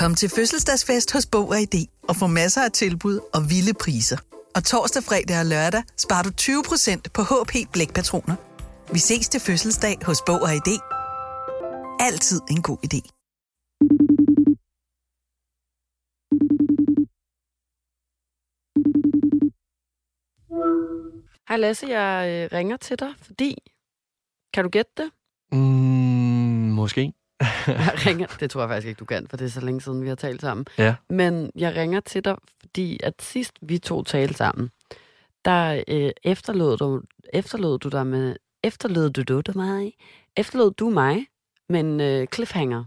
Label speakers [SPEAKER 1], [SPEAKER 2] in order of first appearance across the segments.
[SPEAKER 1] Kom til fødselsdagsfest hos Bog og ID og få masser af tilbud og vilde priser. Og torsdag, fredag og lørdag sparer du 20% på HP Blækpatroner. Vi ses til fødselsdag hos Bog og ID. Altid en god idé.
[SPEAKER 2] Hej Lasse, jeg øh, ringer til dig, fordi... Kan du gætte det?
[SPEAKER 3] Mm, måske.
[SPEAKER 2] Jeg ringer, det tror jeg faktisk ikke, du kan, for det er så længe siden, vi har talt sammen.
[SPEAKER 3] Ja.
[SPEAKER 2] Men jeg ringer til dig, fordi at sidst vi to talte sammen, der øh, efterlod, du, efterlod du dig med... Efterlod du, du mig? Efterlod du mig med en øh, cliffhanger,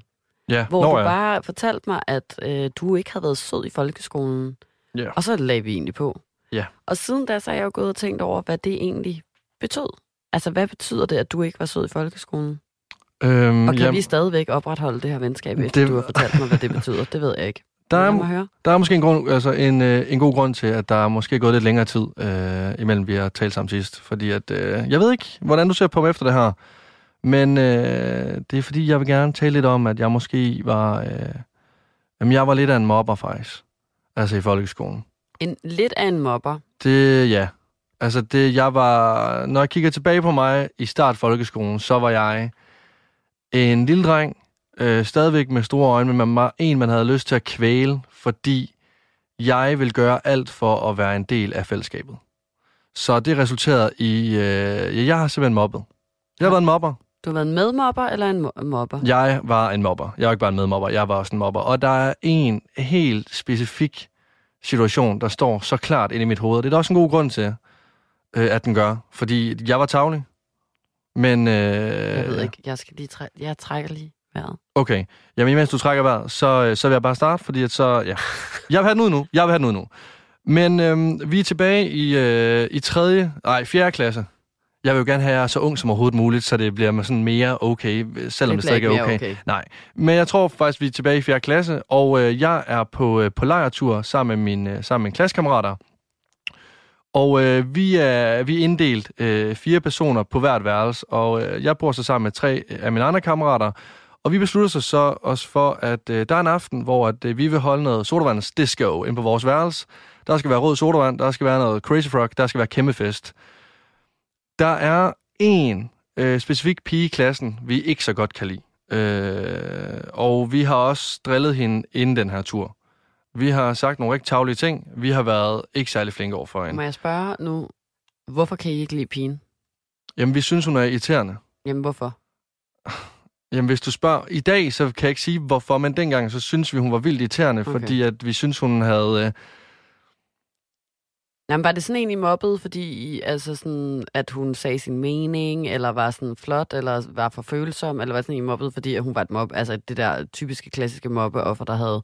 [SPEAKER 3] Ja,
[SPEAKER 2] hvor
[SPEAKER 3] Nå,
[SPEAKER 2] du
[SPEAKER 3] ja.
[SPEAKER 2] bare fortalte mig, at øh, du ikke havde været sød i folkeskolen.
[SPEAKER 3] Ja.
[SPEAKER 2] Og så lagde vi egentlig på.
[SPEAKER 3] Ja.
[SPEAKER 2] Og siden da, så er jeg jo gået og tænkt over, hvad det egentlig betød. Altså, hvad betyder det, at du ikke var sød i folkeskolen?
[SPEAKER 3] Øhm,
[SPEAKER 2] Og kan
[SPEAKER 3] jamen,
[SPEAKER 2] vi stadigvæk opretholde det her venskab, efter
[SPEAKER 3] Det-
[SPEAKER 2] du har fortalt mig, hvad det betyder? Det ved jeg ikke.
[SPEAKER 3] der, er, der er måske en, grund, altså en, øh, en god grund til, at der er måske gået lidt længere tid, øh, imellem vi har talt sammen sidst. Fordi at, øh, jeg ved ikke, hvordan du ser på mig efter det her, men øh, det er fordi, jeg vil gerne tale lidt om, at jeg måske var... Øh, jamen, jeg var lidt af en mobber, faktisk. Altså i folkeskolen.
[SPEAKER 2] En, lidt af en mobber.
[SPEAKER 3] Det, ja. Altså, det, jeg var... Når jeg kigger tilbage på mig i start folkeskolen, så var jeg en lille dreng, øh, stadigvæk med store øjne, men man en, man havde lyst til at kvæle, fordi jeg vil gøre alt for at være en del af fællesskabet. Så det resulterede i... Øh, jeg har simpelthen mobbet. Jeg har været en mobber.
[SPEAKER 2] Du har været en medmobber eller en mo- mobber?
[SPEAKER 3] Jeg var en mobber. Jeg var ikke bare en medmobber, jeg var også en mobber. Og der er en helt specifik situation, der står så klart inde i mit hoved. Det er der også en god grund til, øh, at den gør. Fordi jeg var tavlig. Men... Øh,
[SPEAKER 2] Jeg ved ikke. Jeg skal lige træ- jeg trækker lige vejret.
[SPEAKER 3] Okay. Jamen, imens du trækker vejret, så, øh, så vil jeg bare starte, fordi at så... Ja. Jeg vil have den ud nu. Jeg vil have den ud nu. Men øh, vi er tilbage i, øh, i tredje... Nej, fjerde klasse. Jeg vil jo gerne have jer så ung som overhovedet muligt, så det bliver sådan mere okay, selvom det,
[SPEAKER 2] Det
[SPEAKER 3] stadig er okay.
[SPEAKER 2] okay.
[SPEAKER 3] Nej, men jeg tror faktisk, vi er tilbage i 4. klasse, og øh, jeg er på, øh, på lejretur sammen med, mine, øh, sammen med mine klassekammerater. Og øh, vi, er, vi er inddelt øh, fire personer på hvert værelse, og øh, jeg bor så sammen med tre af mine andre kammerater. Og vi beslutter sig så også for, at øh, der er en aften, hvor at, øh, vi vil holde noget sodavandsdisco ind på vores værelse. Der skal være rød sodavand, der skal være noget Crazy Frog, der skal være kæmpe fest. Der er en øh, specifik pige i klassen, vi ikke så godt kan lide. Øh, og vi har også drillet hende inden den her tur. Vi har sagt nogle rigtig tavlige ting. Vi har været ikke særlig flinke over for
[SPEAKER 2] Må
[SPEAKER 3] hende.
[SPEAKER 2] jeg spørge nu, hvorfor kan I ikke lide pigen?
[SPEAKER 3] Jamen, vi synes, hun er irriterende.
[SPEAKER 2] Jamen, hvorfor?
[SPEAKER 3] Jamen, hvis du spørger i dag, så kan jeg ikke sige, hvorfor, men dengang, så synes vi, hun var vildt irriterende,
[SPEAKER 2] Okay.
[SPEAKER 3] fordi at vi synes, hun havde... Øh,
[SPEAKER 2] Jamen, var det sådan egentlig mobbet, fordi I- altså sådan, at hun sagde sin mening, eller var sådan flot, eller var for følsom, eller var sådan egentlig mobbet, fordi at hun var et mob, altså det der typiske klassiske mobbeoffer, der havde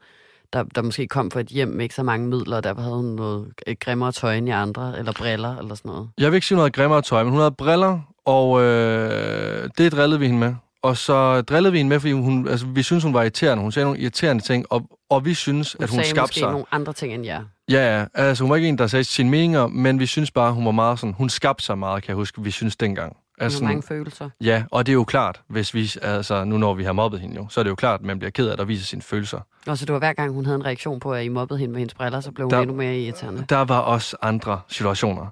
[SPEAKER 2] der, der måske kom fra et hjem med ikke så mange midler, og derfor havde hun noget et grimmere tøj end i andre, eller briller, eller sådan noget.
[SPEAKER 3] jeg vil ikke sige noget grimmere tøj, men hun havde briller, og øh, det drillede vi hende med. Og så drillede vi hende med, fordi hun, altså, vi synes, hun var irriterende. Hun sagde nogle irriterende ting, og, og vi synes,
[SPEAKER 2] Hun
[SPEAKER 3] at hun skabte sig.
[SPEAKER 2] nogle andre ting end jer.
[SPEAKER 3] Ja, ja. Altså, hun var ikke en, der sagde sine meninger, men vi synes bare, hun var meget sådan... Hun skabte sig meget, kan jeg huske, vi synes dengang.
[SPEAKER 2] Altså, mange følelser.
[SPEAKER 3] ja, og det er jo klart, hvis vi... Altså, nu når vi har mobbet hende jo, så er det jo klart, at man bliver ked af, at der viser sine følelser.
[SPEAKER 2] Og så det var hver gang, hun havde en reaktion på, at I mobbede hende med hendes briller, så blev hun
[SPEAKER 3] Der-
[SPEAKER 2] endnu mere irriterende.
[SPEAKER 3] Der var også andre situationer.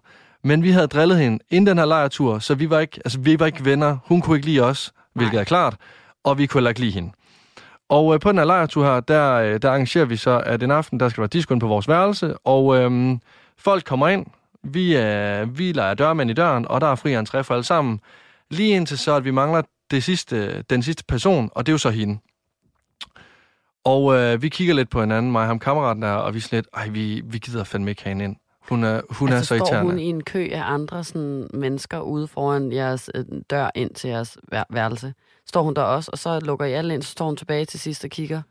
[SPEAKER 3] Men vi havde drillet hende inden den her lejretur, så vi var ikke, altså, vi var ikke venner. Hun kunne ikke lide os, hvilket
[SPEAKER 2] Nej.
[SPEAKER 3] er klart, og vi kunne heller ikke lide hende. Og øh, på den her lejretur her, der, øh, der arrangerer vi så, at en aften, der skal være disco inde på vores værelse, og øhm, folk kommer ind, vi, øh, vi leger dørmænd i døren, og der er fri entré for alle sammen. Lige indtil så, at vi mangler det sidste, den sidste person, og det er jo så hende. Og øh, vi kigger lidt på hinanden, mig og ham kammeraten der, og vi er sådan lidt, ej, vi, vi gider fandme ikke have hende ind. Hun er, hun
[SPEAKER 2] altså,
[SPEAKER 3] er så
[SPEAKER 2] står
[SPEAKER 3] irriterende.
[SPEAKER 2] hun i en kø af andre sådan, mennesker ude foran jeres øh, dør ind til jeres vær- værelse? Står hun der også, og så lukker I alle ind, så står hun tilbage til sidst og kigger?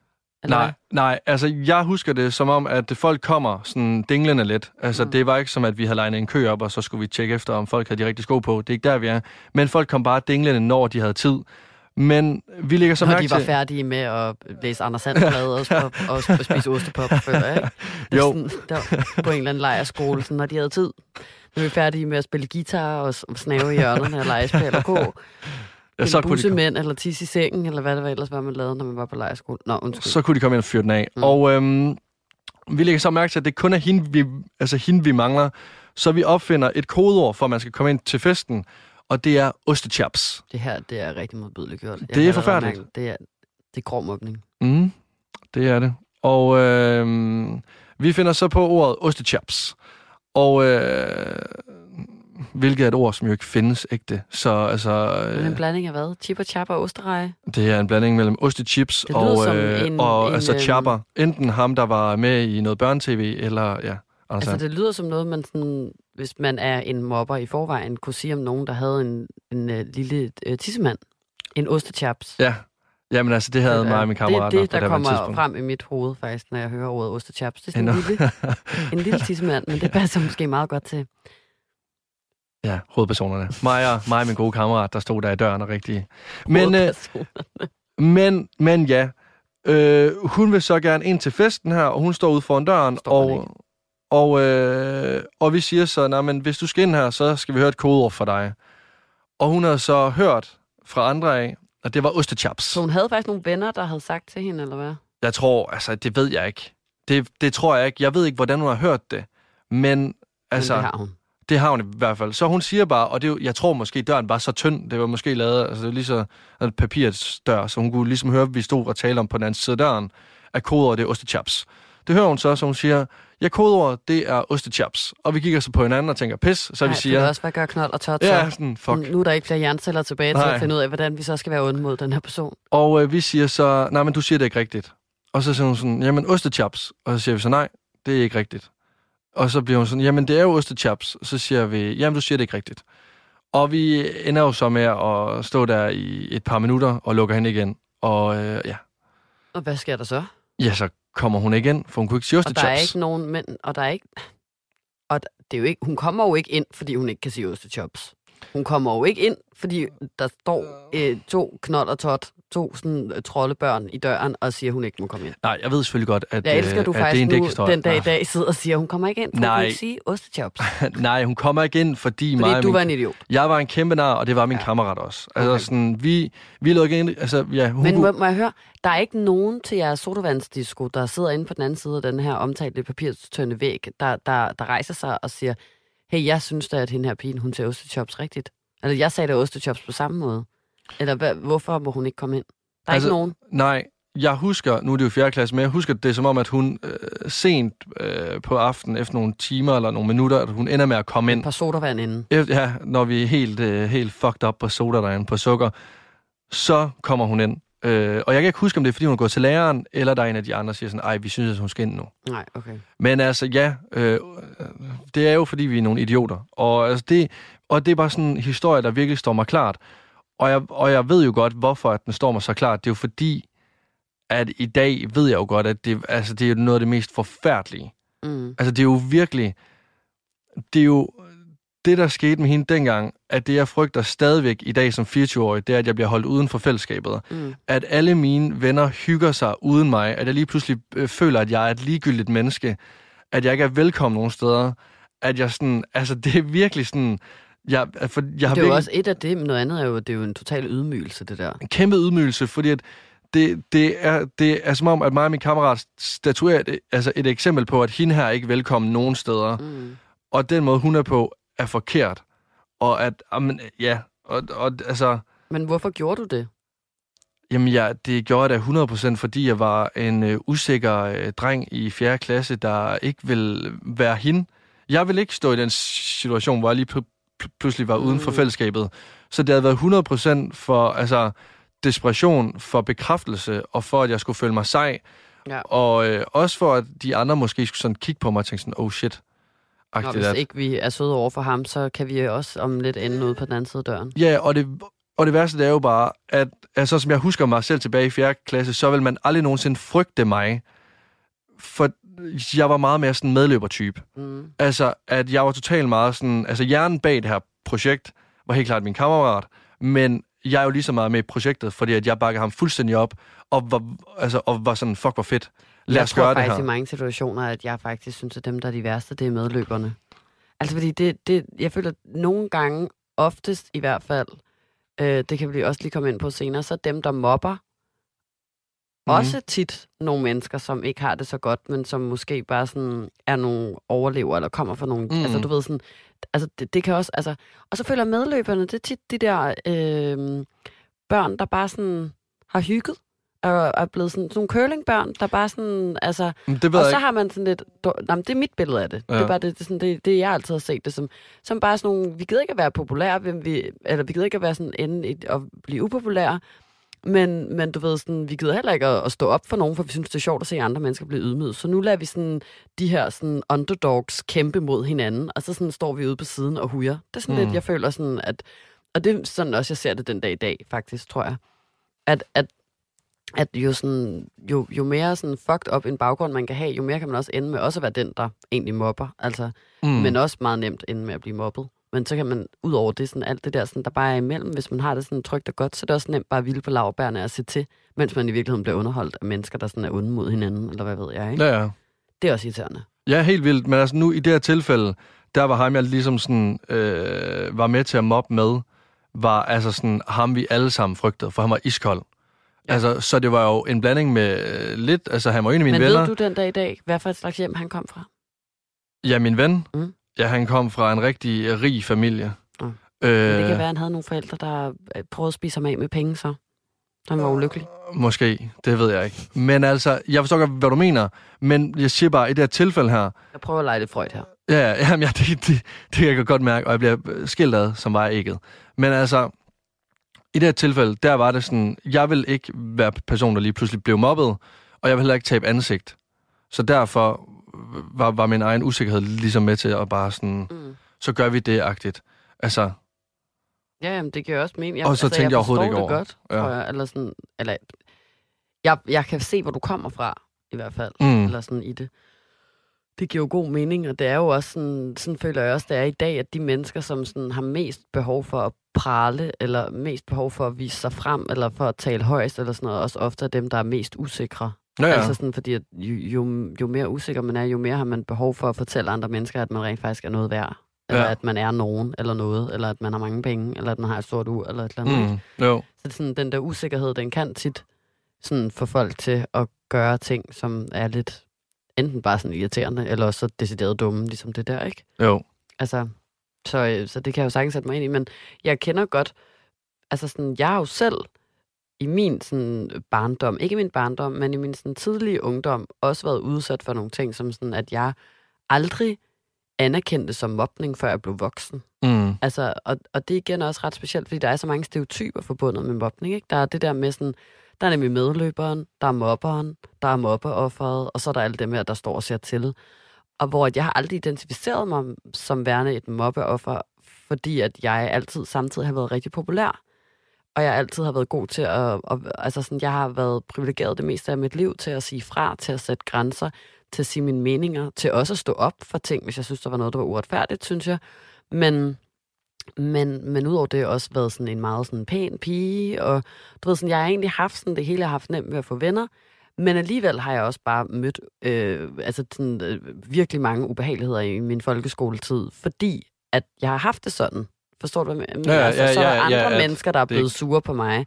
[SPEAKER 2] Eller
[SPEAKER 3] Nej,
[SPEAKER 2] hvad?
[SPEAKER 3] nej, altså jeg husker det som om, at folk kommer sådan dinglende lidt. Altså
[SPEAKER 2] Mm.
[SPEAKER 3] det var ikke som, at vi havde legnet en kø op, og så skulle vi tjekke efter, om folk havde de rigtige sko på. Det er ikke der, vi er. Men folk kom bare dinglende, når de havde tid. Men vi ligger så
[SPEAKER 2] Når
[SPEAKER 3] mærke
[SPEAKER 2] de var
[SPEAKER 3] til...
[SPEAKER 2] færdige med at læse Anders Sandblad og, og, og, og spise ostepop, jeg, ikke? Det
[SPEAKER 3] Jo.
[SPEAKER 2] Sådan, der, på en eller anden lejerskole, sådan, når de havde tid. Nu er vi færdige med at spille guitar og snave i hjørnerne og lege spil og gå.
[SPEAKER 3] Ja,
[SPEAKER 2] så
[SPEAKER 3] kunne de,
[SPEAKER 2] eller tisse i sengen, eller hvad det var ellers var, man lavede, når man var på lejerskole. Nå, undskyld.
[SPEAKER 3] så kunne de komme ind og fyre den af.
[SPEAKER 2] Mm.
[SPEAKER 3] Og øhm, vi lægger så mærke til, at det kun er hende, vi, altså hende, vi mangler. Så vi opfinder et kodeord, for at man skal komme ind til festen, og det er ostechaps.
[SPEAKER 2] Det her, det er rigtig modbydeligt gjort. Jeg
[SPEAKER 3] Det er forfærdeligt.
[SPEAKER 2] mærke, Det er, det er grov mobning.
[SPEAKER 3] Mm, det er det. Og øhm, vi finder så på ordet ostechaps. Og øh, hvilket er et ord, som jo ikke findes ægte. Så altså,
[SPEAKER 2] Men en
[SPEAKER 3] øh,
[SPEAKER 2] blanding af hvad? Chip og chap og ostereje?
[SPEAKER 3] det er en blanding mellem ostechips
[SPEAKER 2] Det
[SPEAKER 3] og, øh,
[SPEAKER 2] en-
[SPEAKER 3] og
[SPEAKER 2] en,
[SPEAKER 3] altså
[SPEAKER 2] øhm,
[SPEAKER 3] chapper. Enten ham, der var med i noget børnetv, eller ja,
[SPEAKER 2] Altså,
[SPEAKER 3] Sand.
[SPEAKER 2] det lyder som noget, man sådan, hvis man er en mobber i forvejen, kunne sige om nogen, der havde en, en uh, lille uh, tissemand. En ostechaps.
[SPEAKER 3] Ja, jamen altså, det havde
[SPEAKER 2] er-
[SPEAKER 3] mig og min kammerat
[SPEAKER 2] Det er det, der
[SPEAKER 3] det
[SPEAKER 2] kommer
[SPEAKER 3] tidspunkt.
[SPEAKER 2] frem i mit hoved, faktisk, når jeg hører ordet ostechaps. Det er sådan
[SPEAKER 3] En-
[SPEAKER 2] en lille, en lille tissemand, men det passer måske meget godt til.
[SPEAKER 3] Ja, hovedpersonerne. Mig og, mig og min gode kammerat, der stod der i døren og rigtig... Men, øh, men, men ja, øh, hun vil så gerne ind til festen her, og hun står ude foran døren,
[SPEAKER 2] Står
[SPEAKER 3] og, og, øh, og vi siger så, nej, men hvis du skal ind her, så skal vi høre et kodeord for dig. Og hun har så hørt fra andre af, at det var ostechaps.
[SPEAKER 2] Så hun havde faktisk nogle venner, der havde sagt til hende, eller hvad?
[SPEAKER 3] Jeg tror, altså, det ved jeg ikke. Det, det tror jeg ikke. Jeg ved ikke, hvordan hun har hørt det. Men altså,
[SPEAKER 2] Men det har hun.
[SPEAKER 3] Det har hun i hvert fald. Så hun siger bare, og det, er jo- jeg tror måske, døren var så tynd, det var måske lavet, altså det var lige så en papirsdør, så hun kunne ligesom høre, at vi stod og talte om på den anden side af døren, at kodeordet det er ostechaps. Det hører hun så, så hun siger, ja, kodeordet det er ostechaps. Og vi kigger så på hinanden og tænker, pis, så
[SPEAKER 2] Ej,
[SPEAKER 3] vi
[SPEAKER 2] Det
[SPEAKER 3] siger,
[SPEAKER 2] kan også være gøre knold og tot,
[SPEAKER 3] ja,
[SPEAKER 2] så.
[SPEAKER 3] sådan, fuck.
[SPEAKER 2] Nu er der ikke flere hjerneceller tilbage til
[SPEAKER 3] Nej.
[SPEAKER 2] at finde ud af, hvordan vi så skal være onde mod den her person.
[SPEAKER 3] Og øh, vi siger så, nej, men du siger det ikke rigtigt. Og så siger hun sådan, jamen ostechaps. Og så siger vi så, nej, det er ikke rigtigt. Og så bliver hun sådan, jamen det er jo ostechaps. Så siger vi, jamen du siger det ikke rigtigt. Og vi ender jo så med at stå der i et par minutter og lukker hende igen. Og øh, ja.
[SPEAKER 2] Og hvad sker der så?
[SPEAKER 3] ja, så kommer hun ikke ind, for hun kunne ikke sige
[SPEAKER 2] Og der er
[SPEAKER 3] ostechaps.
[SPEAKER 2] ikke nogen mænd, og der er ikke... Og det er jo ikke, hun kommer jo ikke ind, fordi hun ikke kan sige ostechops. Hun kommer jo ikke ind, fordi der står øh, to knold og tot, to sådan øh, troldebørn i døren, og siger, at hun ikke må komme ind.
[SPEAKER 3] Nej, jeg ved selvfølgelig godt, at,
[SPEAKER 2] Jeg elsker,
[SPEAKER 3] øh,
[SPEAKER 2] at du
[SPEAKER 3] at det er
[SPEAKER 2] faktisk
[SPEAKER 3] en
[SPEAKER 2] nu den dag i dag sidder og siger, at hun kommer ikke ind, for hun
[SPEAKER 3] Nej.
[SPEAKER 2] kan ikke sige ostechops.
[SPEAKER 3] Nej, hun kommer ikke ind, fordi, mig
[SPEAKER 2] Fordi
[SPEAKER 3] og
[SPEAKER 2] du
[SPEAKER 3] min
[SPEAKER 2] var en idiot.
[SPEAKER 3] Jeg var en kæmpe nar, og det var min
[SPEAKER 2] Ja.
[SPEAKER 3] kammerat også. Altså
[SPEAKER 2] Okay.
[SPEAKER 3] sådan, vi, vi lukkede ind, altså ja, hun
[SPEAKER 2] Men må, må jeg høre, der er ikke nogen til jeres sodavandsdisco, der sidder inde på den anden side af den her omtalte papirstønde væg, der, der, der rejser sig og siger, hey, jeg synes da, at hende her pigen, hun ser ostechops rigtigt. Eller jeg sagde da ostechops på samme måde. Eller hvad, hvorfor må hun ikke komme ind? Der er altså, ikke nogen.
[SPEAKER 3] Nej, jeg husker, nu er det jo 4. klasse, men jeg husker det er som om, at hun øh, sent øh, på aftenen, efter nogle timer eller nogle minutter, at hun ender med at komme
[SPEAKER 2] Et
[SPEAKER 3] ind.
[SPEAKER 2] par sodavand inden.
[SPEAKER 3] Efter, ja, når vi er helt, øh, helt fucked up på soda derinde, på sukker, så kommer hun ind. Øh, og jeg kan ikke huske, om det er, fordi hun er gået til læreren, eller der er en af de andre, der siger sådan, ej, vi synes, at hun skal ind nu.
[SPEAKER 2] Nej, okay.
[SPEAKER 3] Men altså, ja, øh, det er jo, fordi vi er nogle idioter. Og, altså, det, og det er bare sådan en historie, der virkelig står mig klart. Og jeg, og jeg ved jo godt, hvorfor at den står mig så klart. Det er jo fordi, at i dag ved jeg jo godt, at det, altså, det er jo noget af det mest forfærdelige.
[SPEAKER 2] Mm.
[SPEAKER 3] Altså, det er jo virkelig... Det er jo det, der skete med hende dengang, at det, jeg frygter stadigvæk i dag som 24-årig, det er, at jeg bliver holdt uden for fællesskabet.
[SPEAKER 2] Mm.
[SPEAKER 3] At alle mine venner hygger sig uden mig. At jeg lige pludselig øh, føler, at jeg er et ligegyldigt menneske. At jeg ikke er velkommen nogen steder. At jeg sådan... Altså, det er virkelig sådan... Jeg, for jeg har
[SPEAKER 2] Det er jo
[SPEAKER 3] virkelig
[SPEAKER 2] også et af det, men noget andet er jo, det er jo en total ydmygelse, det der.
[SPEAKER 3] en kæmpe ydmygelse, fordi at det, det, er, det er som om, at mig og min kammerat statuerer et, altså et eksempel på, at hende her er ikke velkommen nogen steder.
[SPEAKER 2] Mm.
[SPEAKER 3] Og den måde, hun er på, er forkert. Og at, amen, ja, og, og altså,
[SPEAKER 2] Men hvorfor gjorde du det?
[SPEAKER 3] jamen ja, det gjorde jeg da 100%, fordi jeg var en øh, usikker øh, dreng i 4. klasse, der ikke vil være hende. Jeg vil ikke stå i den situation, hvor jeg lige pl- pl- pludselig var uden for
[SPEAKER 2] Mm.
[SPEAKER 3] fællesskabet. Så det havde været 100% for, altså, desperation, for bekræftelse, og for, at jeg skulle føle mig sej.
[SPEAKER 2] Ja.
[SPEAKER 3] Og øh, også for, at de andre måske skulle sådan kigge på mig og tænke sådan, oh shit.
[SPEAKER 2] Nå, hvis
[SPEAKER 3] at-
[SPEAKER 2] ikke vi er søde over for ham, så kan vi også om lidt ende ude på den anden side af døren.
[SPEAKER 3] Ja, og det, og det værste det er jo bare, at altså, som jeg husker mig selv tilbage i 4. klasse, så vil man aldrig nogensinde frygte mig. For jeg var meget mere sådan medløbertype.
[SPEAKER 2] Mm.
[SPEAKER 3] Altså, at jeg var totalt meget sådan... Altså, hjernen bag det her projekt var helt klart min kammerat, men jeg er jo lige så meget med i projektet, fordi at jeg bakkede ham fuldstændig op, og var, altså, og var sådan, fuck, hvor fedt. Lad
[SPEAKER 2] jeg
[SPEAKER 3] os
[SPEAKER 2] tror
[SPEAKER 3] gøre det
[SPEAKER 2] faktisk
[SPEAKER 3] her.
[SPEAKER 2] i mange situationer, at jeg faktisk synes, at dem, der er de værste, det er medløberne. Altså fordi det, det, jeg føler at nogle gange, oftest i hvert fald, øh, det kan vi også lige komme ind på senere, så dem, der mobber,
[SPEAKER 3] Mhm.
[SPEAKER 2] også tit nogle mennesker, som ikke har det så godt, men som måske bare sådan er nogle overlever, eller kommer fra nogle, mm. altså du ved sådan, altså det, det kan også, altså, og så føler medløberne, det er tit de der øh, børn, der bare sådan har hygget, og er blevet sådan, sådan nogle curlingbørn, der bare sådan, altså,
[SPEAKER 3] Men det ved
[SPEAKER 2] og så
[SPEAKER 3] ikke.
[SPEAKER 2] har man sådan lidt... Nej, det er mit billede af det. Ja. Det er bare det, det, sådan, det, det, jeg altid har set det som. Som bare sådan nogle... Vi gider ikke at være populære, hvem vi, eller vi gider ikke at være sådan ende i, at blive upopulære. Men, men du ved, sådan, vi gider heller ikke at, at stå op for nogen, for vi synes, det er sjovt at se andre mennesker blive ydmyget. Så nu lader vi sådan, de her sådan, underdogs kæmpe mod hinanden, og så sådan, står vi ude på siden og hujer. Det er sådan. Mm. lidt, jeg føler sådan, at... Og det er sådan også, jeg ser det den dag i dag, faktisk, tror jeg. At, at at jo, sådan, jo, jo mere sådan fucked up en baggrund man kan have, jo mere kan man også ende med også at være den, der egentlig mobber. Altså, mm. Men også meget nemt ende med at blive mobbet. Men så kan man, ud over det, sådan alt det der, sådan, der bare er imellem, hvis man har det sådan trygt og godt, så er det også nemt bare at hvile på lavbærne og se til, mens man i virkeligheden bliver underholdt af mennesker, der sådan er onde mod hinanden, eller hvad ved jeg, ikke?
[SPEAKER 3] Ja, ja.
[SPEAKER 2] Det er også irriterende.
[SPEAKER 3] Ja, helt vildt. Men altså nu i det her tilfælde, der var ham, jeg ligesom sådan, øh, var med til at mobbe med, var altså sådan ham, vi alle sammen frygtede, for han var iskold. Ja. Altså, så det var jo en blanding med øh, lidt, altså han var en af mine
[SPEAKER 2] Men
[SPEAKER 3] venner.
[SPEAKER 2] ved du den dag i dag, hvad for et slags hjem han kom fra?
[SPEAKER 3] Ja, min ven.
[SPEAKER 2] Mm.
[SPEAKER 3] Ja, han kom fra en rigtig øh, rig familie.
[SPEAKER 2] Mm.
[SPEAKER 3] Øh,
[SPEAKER 2] Men det kan være, han havde nogle forældre, der øh, prøvede at spise ham af med penge, så han var ulykkelig.
[SPEAKER 3] Måske, det ved jeg ikke. Men altså, jeg forstår godt, hvad du mener. Men jeg siger bare, i det her tilfælde her,
[SPEAKER 2] Jeg prøver at lege lidt Freud her.
[SPEAKER 3] Ja, ja, jamen, ja det, det, det kan jeg godt mærke, og jeg bliver øh, skilt ad, som var jeg ikke. Men altså, i det her tilfælde, der var det sådan, jeg vil ikke være person, der lige pludselig blev mobbet, og jeg vil heller ikke tabe ansigt. Så derfor var, var min egen usikkerhed ligesom med til at bare sådan,
[SPEAKER 2] Mm.
[SPEAKER 3] så gør vi det-agtigt. Altså,
[SPEAKER 2] Ja, jamen, det giver også mening. Jeg,
[SPEAKER 3] Og så tænkte jeg overhovedet
[SPEAKER 2] forstår
[SPEAKER 3] ikke
[SPEAKER 2] det
[SPEAKER 3] over
[SPEAKER 2] godt,
[SPEAKER 3] Ja.
[SPEAKER 2] tror jeg. Eller sådan, eller, jeg, jeg kan se, hvor du kommer fra, i hvert fald.
[SPEAKER 3] Mm.
[SPEAKER 2] Eller sådan i det. Det giver jo god mening, og det er jo også sådan, sådan føler jeg også, det er i dag, at de mennesker, som sådan har mest behov for at prale, eller mest behov for at vise sig frem, eller for at tale højst, eller sådan noget, også ofte er dem, der er mest usikre.
[SPEAKER 3] ja, ja.
[SPEAKER 2] Altså sådan, fordi at jo, jo, jo mere usikker man er, jo mere har man behov for at fortælle andre mennesker, at man rent faktisk er noget værd. Eller
[SPEAKER 3] Ja.
[SPEAKER 2] at man er nogen, eller noget, eller at man har mange penge, eller at man har et stort ur, eller et eller andet.
[SPEAKER 3] mm, jo.
[SPEAKER 2] Så det er sådan, den der usikkerhed, den kan tit sådan få folk til at gøre ting, som er lidt enten bare sådan irriterende, eller også så decideret dumme, ligesom det der, ikke?
[SPEAKER 3] Jo.
[SPEAKER 2] Altså, så, øh, så det kan jeg jo sagtens sætte mig ind i, men jeg kender godt, altså sådan, jeg har jo selv i min sådan barndom, ikke i min barndom, men i min sådan tidlige ungdom, også været udsat for nogle ting, som sådan, at jeg aldrig anerkendte som mobning, før jeg blev voksen.
[SPEAKER 3] Mm,
[SPEAKER 2] Altså, og, og det er igen også ret specielt, fordi der er så mange stereotyper forbundet med mobning. Ikke? Der er det der med sådan, der er nemlig medløberen, der er mobberen, der er mobbeofferet, og så er der alle dem her, der står og ser til. Og hvor at jeg har aldrig identificeret mig som værende et mobbeoffer, fordi at jeg altid samtidig har været rigtig populær. Og jeg altid har været god til at, at altså sådan, jeg har været privilegeret det meste af mit liv til at sige fra, til at sætte grænser, til at sige mine meninger, til også at stå op for ting, hvis jeg synes, der var noget, der var uretfærdigt, synes jeg. Men, men, men udover det har også været sådan en meget sådan pæn pige, og du ved sådan, jeg har egentlig haft sådan det hele, jeg har haft nemt ved at få venner, men alligevel har jeg også bare mødt øh, altså sådan, øh, virkelig mange ubehageligheder i min folkeskoletid, fordi at jeg har haft det sådan. Forstår du, hvad jeg mener?
[SPEAKER 3] Ja, ja,
[SPEAKER 2] altså, så er
[SPEAKER 3] ja,
[SPEAKER 2] der
[SPEAKER 3] ja,
[SPEAKER 2] andre
[SPEAKER 3] ja, at
[SPEAKER 2] mennesker, der er
[SPEAKER 3] det
[SPEAKER 2] blevet
[SPEAKER 3] ikke-
[SPEAKER 2] sure på mig.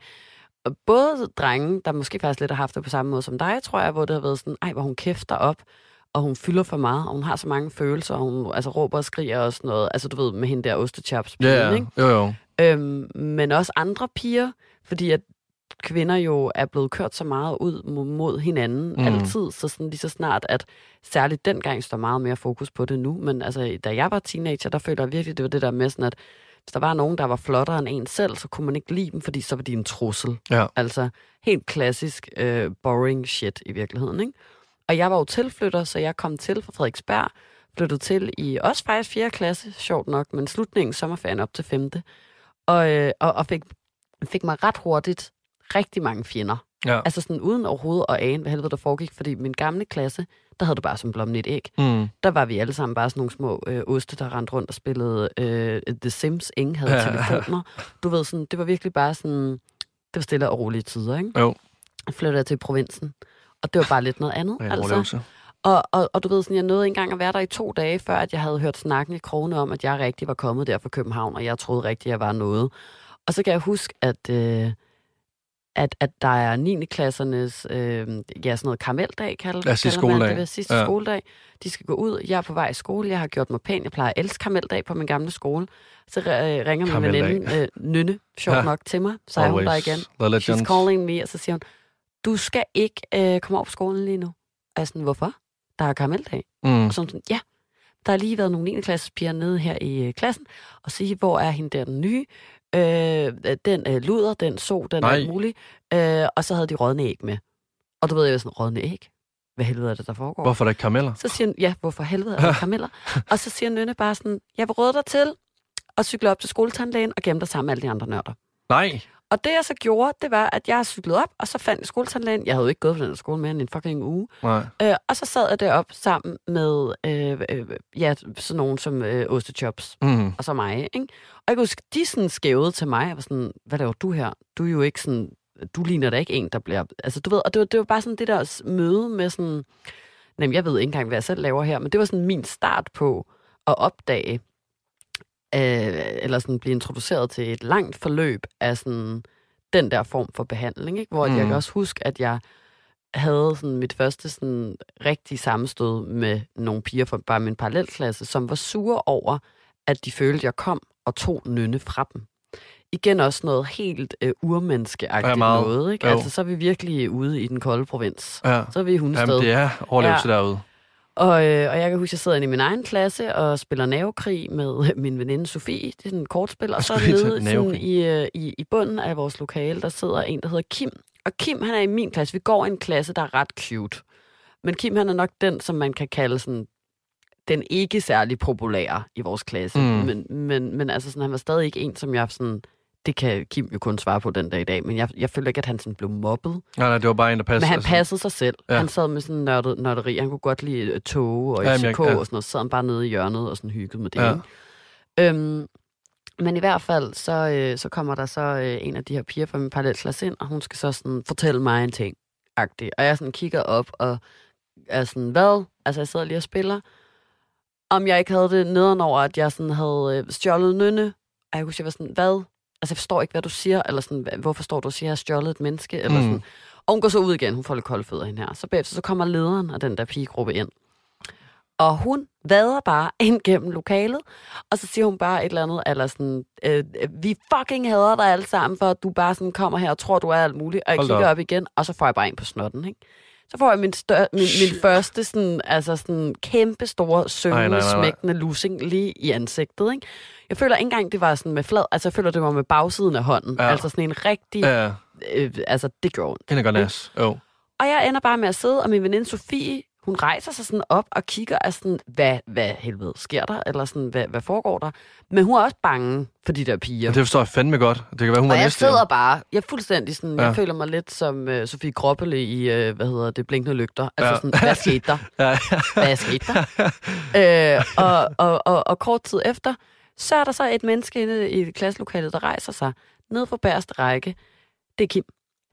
[SPEAKER 2] Og både drenge, der måske faktisk lidt har haft det på samme måde som dig, tror jeg, hvor det har været sådan, ej, hvor hun kæfter op, og hun fylder for meget, og hun har så mange følelser, og hun altså, råber og skriger og sådan noget. Altså, du ved, med hende der ostechaps
[SPEAKER 3] ja, ja.
[SPEAKER 2] ikke?
[SPEAKER 3] Jo, jo.
[SPEAKER 2] Øhm, men også andre piger, fordi at kvinder jo er blevet kørt så meget ud mod, hinanden
[SPEAKER 3] mm.
[SPEAKER 2] altid, så sådan lige så snart, at særligt dengang står meget mere fokus på det nu, men altså, da jeg var teenager, der følte jeg virkelig, det var det der med sådan, at hvis der var nogen, der var flottere end en selv, så kunne man ikke lide dem, fordi så var de en trussel.
[SPEAKER 3] Ja.
[SPEAKER 2] Altså, helt klassisk øh, boring shit i virkeligheden, ikke? Og jeg var jo tilflytter, så jeg kom til fra Frederiksberg, flyttede til i også faktisk 4. klasse, sjovt nok, men slutningen sommerferien op til 5. Og, øh, og, og fik, fik mig ret hurtigt rigtig mange fjender.
[SPEAKER 3] Ja.
[SPEAKER 2] Altså sådan uden overhovedet at ane, hvad helvede der foregik, fordi min gamle klasse, der havde det bare som blommen i et æg.
[SPEAKER 3] Mm.
[SPEAKER 2] Der var vi alle sammen bare sådan nogle små øh, oste, der rendte rundt og spillede øh, The Sims. Ingen havde
[SPEAKER 3] Ja.
[SPEAKER 2] telefoner. Du ved, sådan, det var virkelig bare sådan... Det var stille og rolige tider, ikke?
[SPEAKER 3] Jo.
[SPEAKER 2] Jeg flyttede til provinsen. Og det var bare lidt noget andet,
[SPEAKER 3] Ja,
[SPEAKER 2] altså. Og, og, og du ved, sådan, jeg nåede engang at være der i to dage, før at jeg havde hørt snakken i krogene om, at jeg rigtig var kommet der fra København, og jeg troede rigtig, jeg var noget. Og så kan jeg huske, at, øh, at, at der er 9. klassernes øh, ja, sådan noget karameldag, kalder,
[SPEAKER 3] Ja, sidste
[SPEAKER 2] kalder man
[SPEAKER 3] skoledag.
[SPEAKER 2] det, ved sidste
[SPEAKER 3] Ja.
[SPEAKER 2] skoledag. De skal gå ud. Jeg er på vej i skole. Jeg har gjort mig pæn. Jeg plejer at elske karameldag på min gamle skole. Så øh, ringer min veninde, øh, Nynne, sjovt
[SPEAKER 3] Ja.
[SPEAKER 2] nok, til mig. Så er hun der igen. She's calling me, og så siger hun, du skal ikke øh, komme over på skolen lige nu. Og jeg sådan, hvorfor? Der er karameldag.
[SPEAKER 3] Mm.
[SPEAKER 2] Og sådan, ja, der har lige været nogle 9. klasses piger nede her i øh, klassen, og sige, hvor er hende der den nye? Øh, den øh, luder, den så, den
[SPEAKER 3] Nej.
[SPEAKER 2] er alt muligt. Øh, og så havde de rådne æg med. Og du ved, jeg var sådan, rådne æg? Hvad helvede er det, der foregår?
[SPEAKER 3] Hvorfor er der ikke karameller?
[SPEAKER 2] Så siger han, ja, hvorfor helvede er der karameller? og så siger Nynne bare sådan, jeg vil råde dig til at cykle op til skoletandlægen og gemme dig sammen med alle de andre nørder.
[SPEAKER 3] Nej.
[SPEAKER 2] Og det jeg så gjorde, det var, at jeg cyklede op, og så fandt skoletandlægen. Jeg havde jo ikke gået på den skole mere end en fucking uge.
[SPEAKER 3] Nej.
[SPEAKER 2] Øh, og så sad jeg deroppe sammen med øh, øh, ja, sådan nogen som øh, Ostechops
[SPEAKER 3] Mm.
[SPEAKER 2] og så mig. Ikke? Og jeg kan huske, de sådan skævede til mig. Jeg var sådan, hvad laver du her? Du er jo ikke sådan, du ligner da ikke en, der bliver... Altså, du ved, og det var, det var bare sådan det der møde med sådan... Jamen, jeg ved ikke engang, hvad jeg selv laver her, men det var sådan min start på at opdage, øh, eller sådan blive introduceret til et langt forløb af sådan den der form for behandling, ikke? hvor mm. jeg kan også huske, at jeg havde sådan mit første sådan rigtige sammenstød med nogle piger fra bare min parallelklasse, som var sure over, at de følte, at jeg kom og tog nynne fra dem. Igen også noget helt øh, urmenneskeagtigt
[SPEAKER 3] Ja, meget.
[SPEAKER 2] noget, ikke?
[SPEAKER 3] Jo.
[SPEAKER 2] Altså, så er vi virkelig ude i den kolde provins.
[SPEAKER 3] Ja.
[SPEAKER 2] Så er vi i Hundested.
[SPEAKER 3] Jamen, det er overlevelse
[SPEAKER 2] Ja.
[SPEAKER 3] derude.
[SPEAKER 2] Og, øh, og jeg kan huske, at jeg sidder inde i min egen klasse og spiller navekrig med min veninde Sofie. Det er sådan et kortspil. Og så nede sådan, i, øh, i, i bunden af vores lokale, der sidder en, der hedder Kim. Og Kim, han er i min klasse. Vi går i en klasse, der er ret cute. Men Kim, han er nok den, som man kan kalde sådan den ikke særlig populære i vores klasse.
[SPEAKER 3] Mm.
[SPEAKER 2] Men, men, men altså sådan, han var stadig ikke en, som jeg sådan... Det kan Kim jo kun svare på den dag i dag, men jeg, jeg føler ikke, at han sådan blev mobbet.
[SPEAKER 3] Nej, nej, det var bare en, der passede.
[SPEAKER 2] Men han passede sig selv.
[SPEAKER 3] Ja.
[SPEAKER 2] Ja. Han sad med sådan en nørdet, nørderi. Han kunne godt lide øh, tog og FCK
[SPEAKER 3] jeg-
[SPEAKER 2] ja,
[SPEAKER 3] ja.
[SPEAKER 2] og sådan noget. Så sad han bare nede i hjørnet og sådan hyggede med det.
[SPEAKER 3] Ja.
[SPEAKER 2] Ja. Øhm, men i hvert fald, så, øh, så kommer der så øh, en af de her piger fra min parallelklasse ind, og hun skal så sådan fortælle mig en ting. -agtig. Og jeg sådan kigger op og er sådan, hvad? Altså, jeg sidder lige og spiller. Om jeg ikke havde det nedenover, at jeg sådan havde øh, stjålet nynne. Og jeg kunne sige, sådan, hvad? Altså, jeg forstår ikke, hvad du siger. Eller sådan, "Hva- hvorfor står du og siger, at jeg har stjålet et menneske? Eller
[SPEAKER 3] Mm.
[SPEAKER 2] sådan. Og hun går så ud igen. Hun får lidt kolde fødder hende her. Så bagefter så kommer lederen af den der pigegruppe ind. Og hun vader bare ind gennem lokalet, og så siger hun bare et eller andet, eller sådan, øh, øh, vi fucking hader dig alle sammen, for at du bare sådan kommer her og tror, du er alt muligt. Og jeg
[SPEAKER 3] Hold
[SPEAKER 2] kigger
[SPEAKER 3] op.
[SPEAKER 2] op igen, og så får jeg bare en på snotten, ikke? Så får jeg min, stør, min, min første sådan, altså sådan kæmpe store,
[SPEAKER 3] nej.
[SPEAKER 2] smækkende lussing lige i ansigtet, ikke? Jeg føler ikke engang, det var sådan med flad, altså jeg føler, det var med bagsiden af hånden.
[SPEAKER 3] Ja.
[SPEAKER 2] Altså sådan en rigtig, ja. Øh, altså det gjorde ondt.
[SPEAKER 3] hende er godt næs. Jo.
[SPEAKER 2] Og jeg ender bare med at sidde, og min veninde Sofie, hun rejser sig sådan op og kigger af sådan, hvad, hvad helvede sker der? Eller sådan, hvad, hvad foregår der? Men hun er også bange for de der piger.
[SPEAKER 3] Og det forstår jeg fandme godt. Det kan være, hun
[SPEAKER 2] og
[SPEAKER 3] var
[SPEAKER 2] jeg sidder bare, jeg er fuldstændig sådan, ja. Jeg føler mig lidt som uh, Sofie Groppele i, uh, hvad hedder det, Blinkende Lygter. Altså
[SPEAKER 3] Ja.
[SPEAKER 2] sådan, hvad skete der?
[SPEAKER 3] Ja,
[SPEAKER 2] Hvad skete der? øh, og, og, og, og kort tid efter, så er der så et menneske inde i klasselokalet, der rejser sig ned på bagerste række. Det er Kim.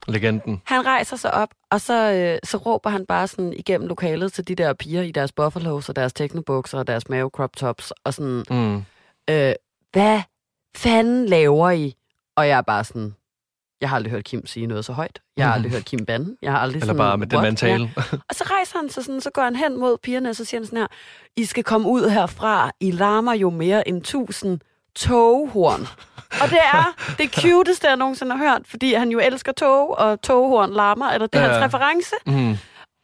[SPEAKER 3] Legenden.
[SPEAKER 2] Han rejser sig op, og så, øh, så råber han bare sådan igennem lokalet til de der piger i deres bufferhose og deres teknobukser og deres mave crop tops, og sådan,
[SPEAKER 3] Mm.
[SPEAKER 2] øh, hvad fanden laver I? Og jeg er bare sådan, jeg har aldrig hørt Kim sige noget så højt. Jeg har aldrig hørt Kim bande. Jeg har aldrig
[SPEAKER 3] Eller
[SPEAKER 2] sådan,
[SPEAKER 3] bare med den mentale.
[SPEAKER 2] Ja. Og så rejser han sig sådan, så går han hen mod pigerne, og så siger han sådan her, I skal komme ud herfra. I larmer jo mere end tusind toghorn. og det er det cuteste, jeg nogensinde har hørt, fordi han jo elsker tog, og toghorn larmer, eller det er
[SPEAKER 3] Ja.
[SPEAKER 2] hans reference.
[SPEAKER 3] Mm.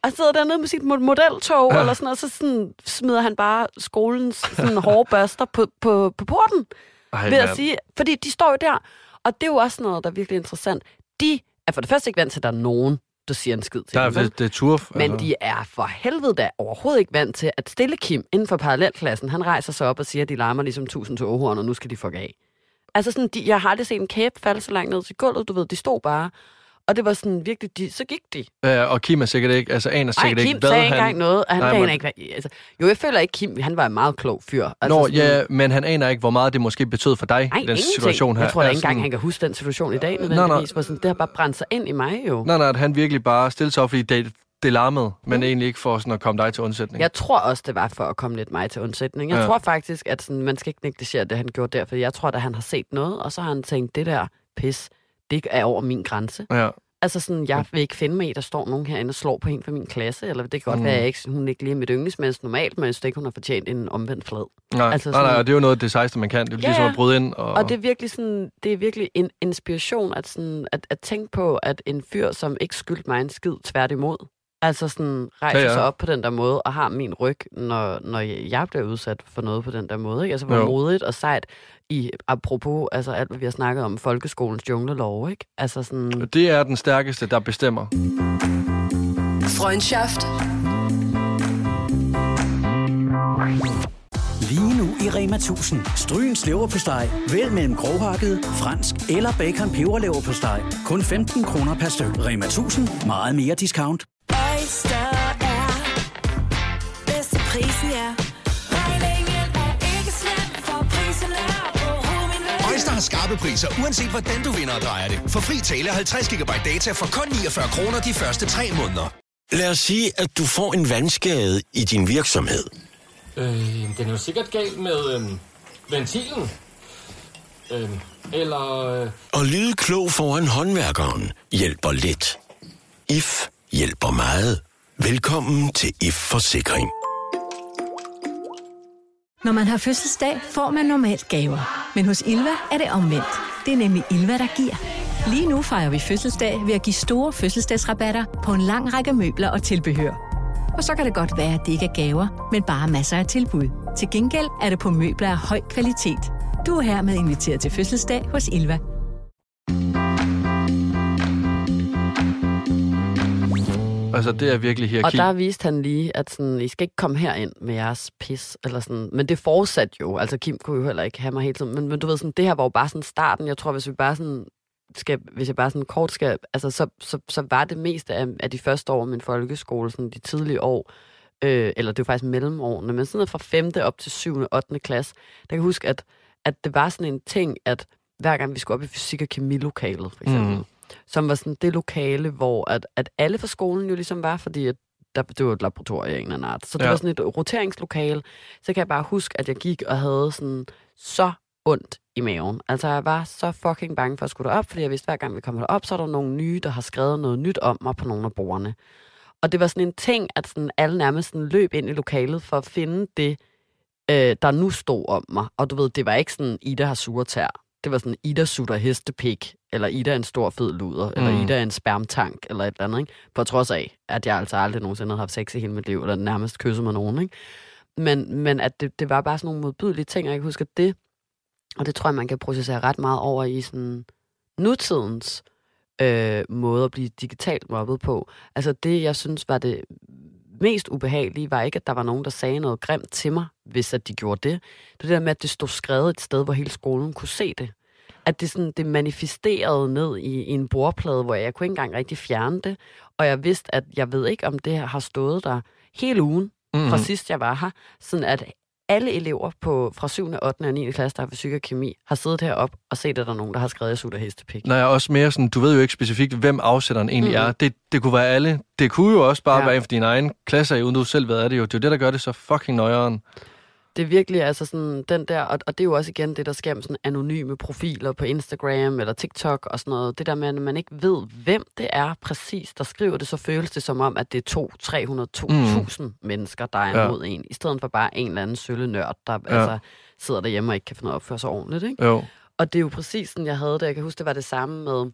[SPEAKER 2] Og sidder dernede med sit mo- modeltog, ja. eller sådan noget, så sådan smider han bare skolens sådan, hårde børster på, på, på porten,
[SPEAKER 3] Ej,
[SPEAKER 2] ved at sige, fordi de står jo der, og det er jo også noget, der er virkelig interessant. De er for det første ikke vant til, at der er nogen, der siger en skid til
[SPEAKER 3] Nej,
[SPEAKER 2] dem. vel?
[SPEAKER 3] det, det er turf.
[SPEAKER 2] Men de er for helvede da overhovedet ikke vant til, at Stille Kim inden for parallelklassen, han rejser sig op og siger, at de larmer ligesom tusind toghorn, og nu skal de fuck af. Altså sådan, de, jeg har aldrig set en kæbe falde så langt ned til gulvet, du ved, de stod bare. Og det var sådan virkelig, de, så gik de.
[SPEAKER 3] Ja, og Kim er sikkert ikke, altså aner
[SPEAKER 2] Ej,
[SPEAKER 3] sikkert
[SPEAKER 2] Kim
[SPEAKER 3] ikke, hvad
[SPEAKER 2] sagde
[SPEAKER 3] han...
[SPEAKER 2] engang noget, og han
[SPEAKER 3] Nej,
[SPEAKER 2] Nej,
[SPEAKER 3] men-
[SPEAKER 2] ikke, hvad, altså, Jo, jeg føler ikke, Kim, han var en meget klog fyr. Altså,
[SPEAKER 3] Nå,
[SPEAKER 2] sådan,
[SPEAKER 3] ja, men han aner ikke, hvor meget det måske betød for dig
[SPEAKER 2] Ej,
[SPEAKER 3] i den
[SPEAKER 2] ingenting.
[SPEAKER 3] situation her.
[SPEAKER 2] Jeg tror da ikke engang,
[SPEAKER 3] sådan-
[SPEAKER 2] han kan huske den situation i dag,
[SPEAKER 3] nej.
[SPEAKER 2] nødvendigvis. Hvor sådan, det har bare brændt sig ind i mig jo.
[SPEAKER 3] Nej, nej, at han virkelig bare stillede sig op, fordi det, det larmede, men egentlig ikke for sådan at komme dig til undsætning.
[SPEAKER 2] Jeg tror også, det var for at komme lidt mig til undsætning. Jeg
[SPEAKER 3] ja.
[SPEAKER 2] tror faktisk, at sådan, man skal ikke negligere det, han gjorde der, for jeg tror, at han har set noget, og så har han tænkt, det der, pis, det er over min grænse.
[SPEAKER 3] Ja.
[SPEAKER 2] Altså sådan, jeg vil ikke finde mig i, der står nogen herinde og slår på en fra min klasse, eller det kan godt mm. være, at jeg ikke, hun ikke lige er mit yndlingsmenneske normalt, men jeg synes ikke, hun har fortjent en omvendt flad.
[SPEAKER 3] Nej,
[SPEAKER 2] Altså
[SPEAKER 3] altså nej, nej,
[SPEAKER 2] sådan-
[SPEAKER 3] og det er jo noget af det sejeste, man kan. Det er
[SPEAKER 2] Ja,
[SPEAKER 3] ligesom at bryde ind. Og,
[SPEAKER 2] Og det er virkelig sådan, det er virkelig en inspiration at, sådan, at, at tænke på, at en fyr, som ikke skyldte mig en skid, tværtimod, altså sådan rejser
[SPEAKER 3] Ja,
[SPEAKER 2] ja, sig op på den der måde, og har min ryg, når, når jeg bliver udsat for noget på den der måde. Ikke? Altså hvor
[SPEAKER 3] Jo.
[SPEAKER 2] modigt og sejt, i, apropos altså alt, hvad vi har snakket om, folkeskolens junglelov, ikke? Altså sådan,
[SPEAKER 3] det er den stærkeste, der bestemmer.
[SPEAKER 4] Freundschaft.
[SPEAKER 5] Lige nu i Rema 1000. Stryens leverpostej. Vælg mellem grovhakket, fransk eller bacon peberleverpostej. Kun 15 kroner per styk. Rema 1000. Meget mere discount.
[SPEAKER 6] Oyster er bedst til prisen, ja. Regningen er ikke slem, for prisen er.
[SPEAKER 7] Øjster har skarpe priser, uanset hvordan du vinder og drejer det. For fri tale 50 GB data for kun 49 kroner de første 3 måneder.
[SPEAKER 8] Lad os sige, at du får en vandskade i din virksomhed.
[SPEAKER 9] Øh, den er jo sikkert galt med øh, ventilen. Øh, eller... Øh,
[SPEAKER 8] Og lyde klog foran håndværkeren hjælper lidt. IF hjælper meget. Velkommen til IF Forsikring.
[SPEAKER 10] Når man har fødselsdag, får man normalt gaver. Men hos Ilva er det omvendt. Det er nemlig Ilva, der giver. Lige nu fejrer vi fødselsdag ved at give store fødselsdagsrabatter på en lang række møbler og tilbehør. Og så kan det godt være, at det ikke er gaver, men bare masser af tilbud. Til gengæld er det på møbler af høj kvalitet. Du er hermed inviteret til fødselsdag hos Ilva.
[SPEAKER 3] Altså, det er virkelig
[SPEAKER 2] Og
[SPEAKER 3] hierarki.
[SPEAKER 2] der viste han lige, at sådan, I skal ikke komme herind med jeres pis. Eller sådan. Men det fortsatte jo. Altså Kim kunne jo heller ikke have mig hele tiden. Men, men du ved, sådan, det her var jo bare sådan starten. Jeg tror, hvis vi bare sådan skal, hvis jeg bare sådan kort skal, altså så, så, så var det meste af, af de første år af min folkeskole, sådan de tidlige år, øh, eller det var faktisk mellemårene, men sådan noget fra 5. op til 7. og 8. klasse, der kan jeg huske, at, at det var sådan en ting, at hver gang vi skulle op i fysik- og kemilokalet, for eksempel, mm. Som var sådan det lokale, hvor at, at alle fra skolen jo ligesom var, fordi at der, det var et laboratorium af en eller anden art. Så det
[SPEAKER 3] Ja.
[SPEAKER 2] var sådan et roteringslokale. Så kan jeg bare huske, at jeg gik og havde sådan så ondt i maven. Altså, jeg var så fucking bange for at skulle derop, fordi jeg vidste, hver gang vi kommer derop, så er der nogle nye, der har skrevet noget nyt om mig på nogle af bordene. Og det var sådan en ting, at sådan alle nærmest sådan løb ind i lokalet for at finde det, øh, der nu stod om mig. Og du ved, det var ikke sådan, Ida har sure tær. Det var sådan, Ida sutter hestepik, eller Ida er en stor fed luder, mm. eller. Ida er en spermtank, eller et eller andet, ikke? På trods af, at jeg altså aldrig nogensinde havde haft sex i hele mit liv, eller nærmest kysset med nogen, ikke? Men, men at det, det var bare sådan nogle modbydelige ting, og jeg kan huske, at det, og det tror jeg, man kan processere ret meget over i sådan nutidens øh, måde at blive digitalt mobbet på. Altså det, jeg synes var det mest ubehagelige, var ikke, at der var nogen, der sagde noget grimt til mig, hvis at de gjorde det. Det var det der med, at det stod skrevet et sted, hvor hele skolen kunne se det. At det, sådan, det manifesterede ned i, i en bordplade, hvor jeg kunne ikke engang rigtig fjerne det. Og jeg vidste, at jeg ved ikke, om det her har stået der hele ugen, mm-hmm. fra sidst jeg var her. Sådan at alle elever på, fra 7., 8. og 9. klasse, der er fysik og kemi, har siddet heroppe og set, at der er nogen, der har skrevet, at jeg sutter hestepik.
[SPEAKER 3] Nej, også mere sådan, du ved jo ikke specifikt, hvem afsætteren egentlig
[SPEAKER 2] Mm.
[SPEAKER 3] er. Det, det kunne være alle. Det kunne jo også bare
[SPEAKER 2] Ja.
[SPEAKER 3] være en for din egen klasse, uden du selv ved, er det jo. Det er jo det, der gør det så fucking nøjeren.
[SPEAKER 2] Det er virkelig altså sådan den der, og, og det er jo også igen det, der sker med sådan anonyme profiler på Instagram eller TikTok og sådan noget. Det der med, at man ikke ved, hvem det er præcis, der skriver det, så føles det som om, at det er to, 300, 2.000 mm. mennesker, der er
[SPEAKER 3] Ja.
[SPEAKER 2] imod en, i stedet for bare en eller anden sølle nørd, der
[SPEAKER 3] Ja.
[SPEAKER 2] ja. altså, sidder derhjemme og ikke kan finde ud af at opføre sig ordentligt. Ikke?
[SPEAKER 3] Jo.
[SPEAKER 2] Og det er jo præcis sådan, jeg havde det. Jeg kan huske, det var det samme med...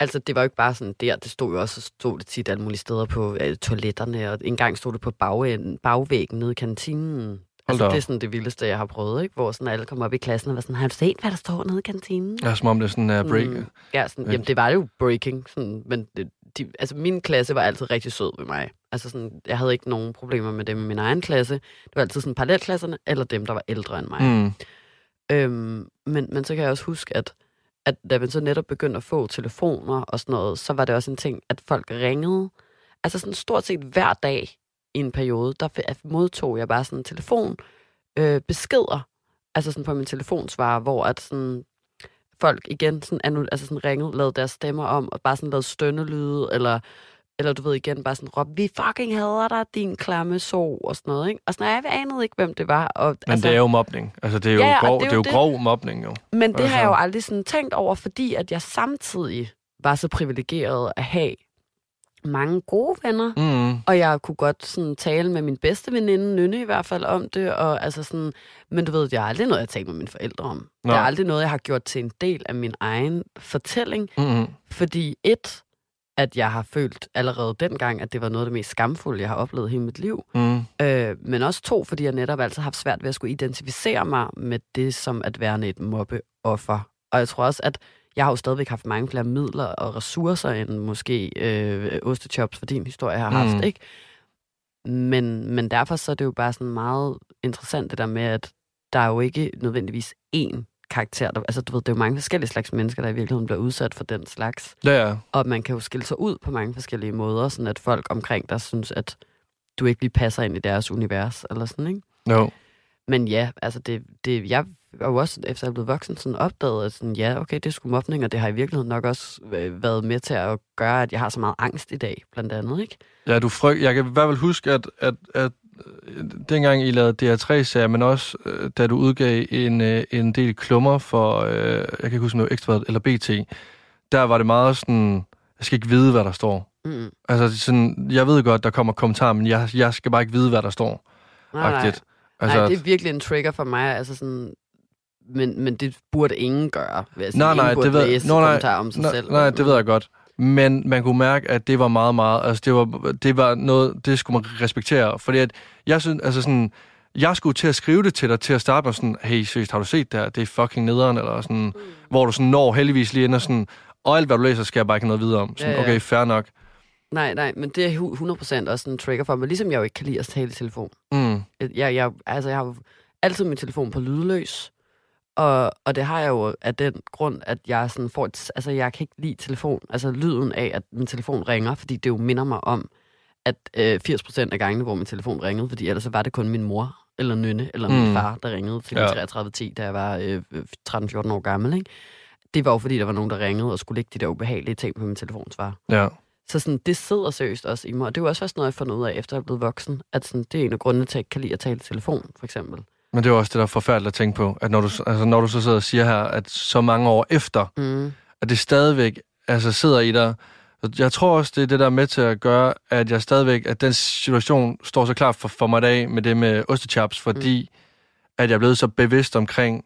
[SPEAKER 2] Altså, det var jo ikke bare sådan der. Det stod jo også stod det tit alle mulige steder på øh, toiletterne, og engang stod det på bagenden, bagvæggen nede i kantinen. Altså, det er sådan det vildeste, jeg har prøvet, ikke? Hvor sådan alle kommer op i klassen og var sådan, har du set, hvad der står nede i kantinen?
[SPEAKER 3] Ja, som om det er sådan uh, break.
[SPEAKER 2] Mm, ja, sådan, jamen, det var jo breaking, sådan, men det, de, altså, min klasse var altid rigtig sød ved mig. Altså, sådan, jeg havde ikke nogen problemer med dem i min egen klasse. Det var altid sådan parallelklasserne, eller dem, der var ældre end mig.
[SPEAKER 3] Mm.
[SPEAKER 2] Øhm, men, men så kan jeg også huske, at, at da man så netop begyndte at få telefoner og sådan noget, så var det også en ting, at folk ringede. Altså sådan stort set hver dag i en periode, der modtog jeg bare sådan en telefon øh, beskeder, altså sådan på min telefonsvarer, hvor at sådan folk igen sådan, altså sådan ringede, lavede deres stemmer om, og bare sådan lavede stønnelyde, eller eller du ved igen, bare sådan råbe, vi fucking hader dig, din klamme so, og sådan noget, ikke? Og sådan, jeg anede ikke, hvem det var. Og,
[SPEAKER 3] Men det er jo mobning. Altså, det er jo,
[SPEAKER 2] Ja,
[SPEAKER 3] grov,
[SPEAKER 2] det
[SPEAKER 3] det
[SPEAKER 2] er
[SPEAKER 3] er
[SPEAKER 2] jo
[SPEAKER 3] jo
[SPEAKER 2] det.
[SPEAKER 3] grov mobning, jo.
[SPEAKER 2] Men det har jeg
[SPEAKER 3] Altså.
[SPEAKER 2] jo aldrig sådan tænkt over, fordi at jeg samtidig var så privilegeret at have mange gode venner,
[SPEAKER 3] Mm.
[SPEAKER 2] og jeg kunne godt sådan tale med min bedste veninde, Nynne i hvert fald, om det, og altså sådan, men du ved, det er aldrig noget, jeg talt med mine forældre om.
[SPEAKER 3] Nå.
[SPEAKER 2] Det er aldrig noget, jeg har gjort til en del af min egen fortælling,
[SPEAKER 3] Mm-hmm.
[SPEAKER 2] fordi et, at jeg har følt allerede dengang, at det var noget af det mest skamfulde, jeg har oplevet hele mit liv.
[SPEAKER 3] Mm.
[SPEAKER 2] Øh, men også to, fordi jeg netop altid har haft svært ved at skulle identificere mig med det som at være et mobbeoffer. Og jeg tror også, at jeg har jo stadigvæk haft mange flere midler og ressourcer, end måske øh, ostechops for din historie har haft,
[SPEAKER 3] Mm.
[SPEAKER 2] ikke? Men, men derfor så er det jo bare sådan meget interessant det der med, at der er jo ikke nødvendigvis én karakter. Der, altså, du ved, det er jo mange forskellige slags mennesker, der i virkeligheden bliver udsat for den slags.
[SPEAKER 3] Ja, ja.
[SPEAKER 2] Og man kan jo skille sig ud på mange forskellige måder, sådan at folk omkring dig synes, at du ikke lige passer ind i deres univers, eller sådan, ikke?
[SPEAKER 3] No.
[SPEAKER 2] Men ja, altså det, det jeg har jo også, efter jeg blevet voksen, sådan opdaget, at sådan, ja, okay, det er sgu mobning, og det har i virkeligheden nok også øh, været med til at gøre, at jeg har så meget angst i dag, blandt andet, ikke?
[SPEAKER 3] Ja, du fryg... Jeg kan i hvert fald huske, at, at, at øh, dengang I lavede DR3-serier, men også øh, da du udgav en, øh, en del klummer for, øh, jeg kan ikke huske, om det var eller BT, der var det meget sådan, jeg skal ikke vide, hvad der står.
[SPEAKER 2] Mm.
[SPEAKER 3] Altså sådan, jeg ved godt, der kommer kommentarer, men jeg, jeg skal bare ikke vide, hvad der står.
[SPEAKER 2] Nej, nej. Altså, nej, det er virkelig en trigger for mig, altså sådan, men, men det burde ingen gøre. Sige.
[SPEAKER 3] Nej, nej, det ved,
[SPEAKER 2] læse
[SPEAKER 3] nå, nej,
[SPEAKER 2] om sig
[SPEAKER 3] nej,
[SPEAKER 2] selv.
[SPEAKER 3] Nej, det ved jeg godt. Men man kunne mærke, at det var meget, meget... Altså, det var, det var noget, det skulle man respektere. Fordi at jeg synes, altså sådan... Jeg skulle til at skrive det til dig til at starte med sådan, hey, seriøst, har du set det her? Det er fucking nederen, eller sådan, mm. hvor du sådan når heldigvis lige ind og sådan, og alt hvad du læser, skal jeg bare ikke noget videre om. Sådan,
[SPEAKER 2] Ja, ja.
[SPEAKER 3] okay, fair nok.
[SPEAKER 2] Nej, nej, men det er hu- 100% også en trigger for mig, ligesom jeg jo ikke kan lide at tale i telefon.
[SPEAKER 3] Mm.
[SPEAKER 2] Jeg, jeg, altså, jeg har jo altid min telefon på lydløs, og, og det har jeg jo af den grund, at jeg sådan får et, altså, jeg kan ikke lide telefon, altså lyden af, at min telefon ringer, fordi det jo minder mig om, at øh, 80% af gangene, hvor min telefon ringede, fordi ellers så var det kun min mor, eller Nynne, eller min
[SPEAKER 3] Mm.
[SPEAKER 2] far, der ringede til
[SPEAKER 3] Ja.
[SPEAKER 2] ja. 3310, da jeg var øh, 13-14 år gammel, ikke? Det var jo fordi, der var nogen, der ringede og skulle lægge de der ubehagelige ting på min telefonsvar.
[SPEAKER 3] Ja.
[SPEAKER 2] Så sådan, det sidder seriøst også i mig. Og det er jo også først noget, jeg har fundet ud af, efter jeg er blevet voksen. At sådan, det er en af grundene til, at jeg ikke kan lide at tale telefon, for eksempel.
[SPEAKER 3] Men det er også det, der er forfærdeligt at tænke på, at når du, altså, når du så sidder og siger her, at så mange år efter,
[SPEAKER 2] Mm.
[SPEAKER 3] at det stadigvæk altså, sidder i dig. Jeg tror også, det er det, der er med til at gøre, at jeg stadigvæk, at den situation står så klart for, for mig i dag med det med ostechaps, fordi mm. at jeg er blevet så bevidst omkring,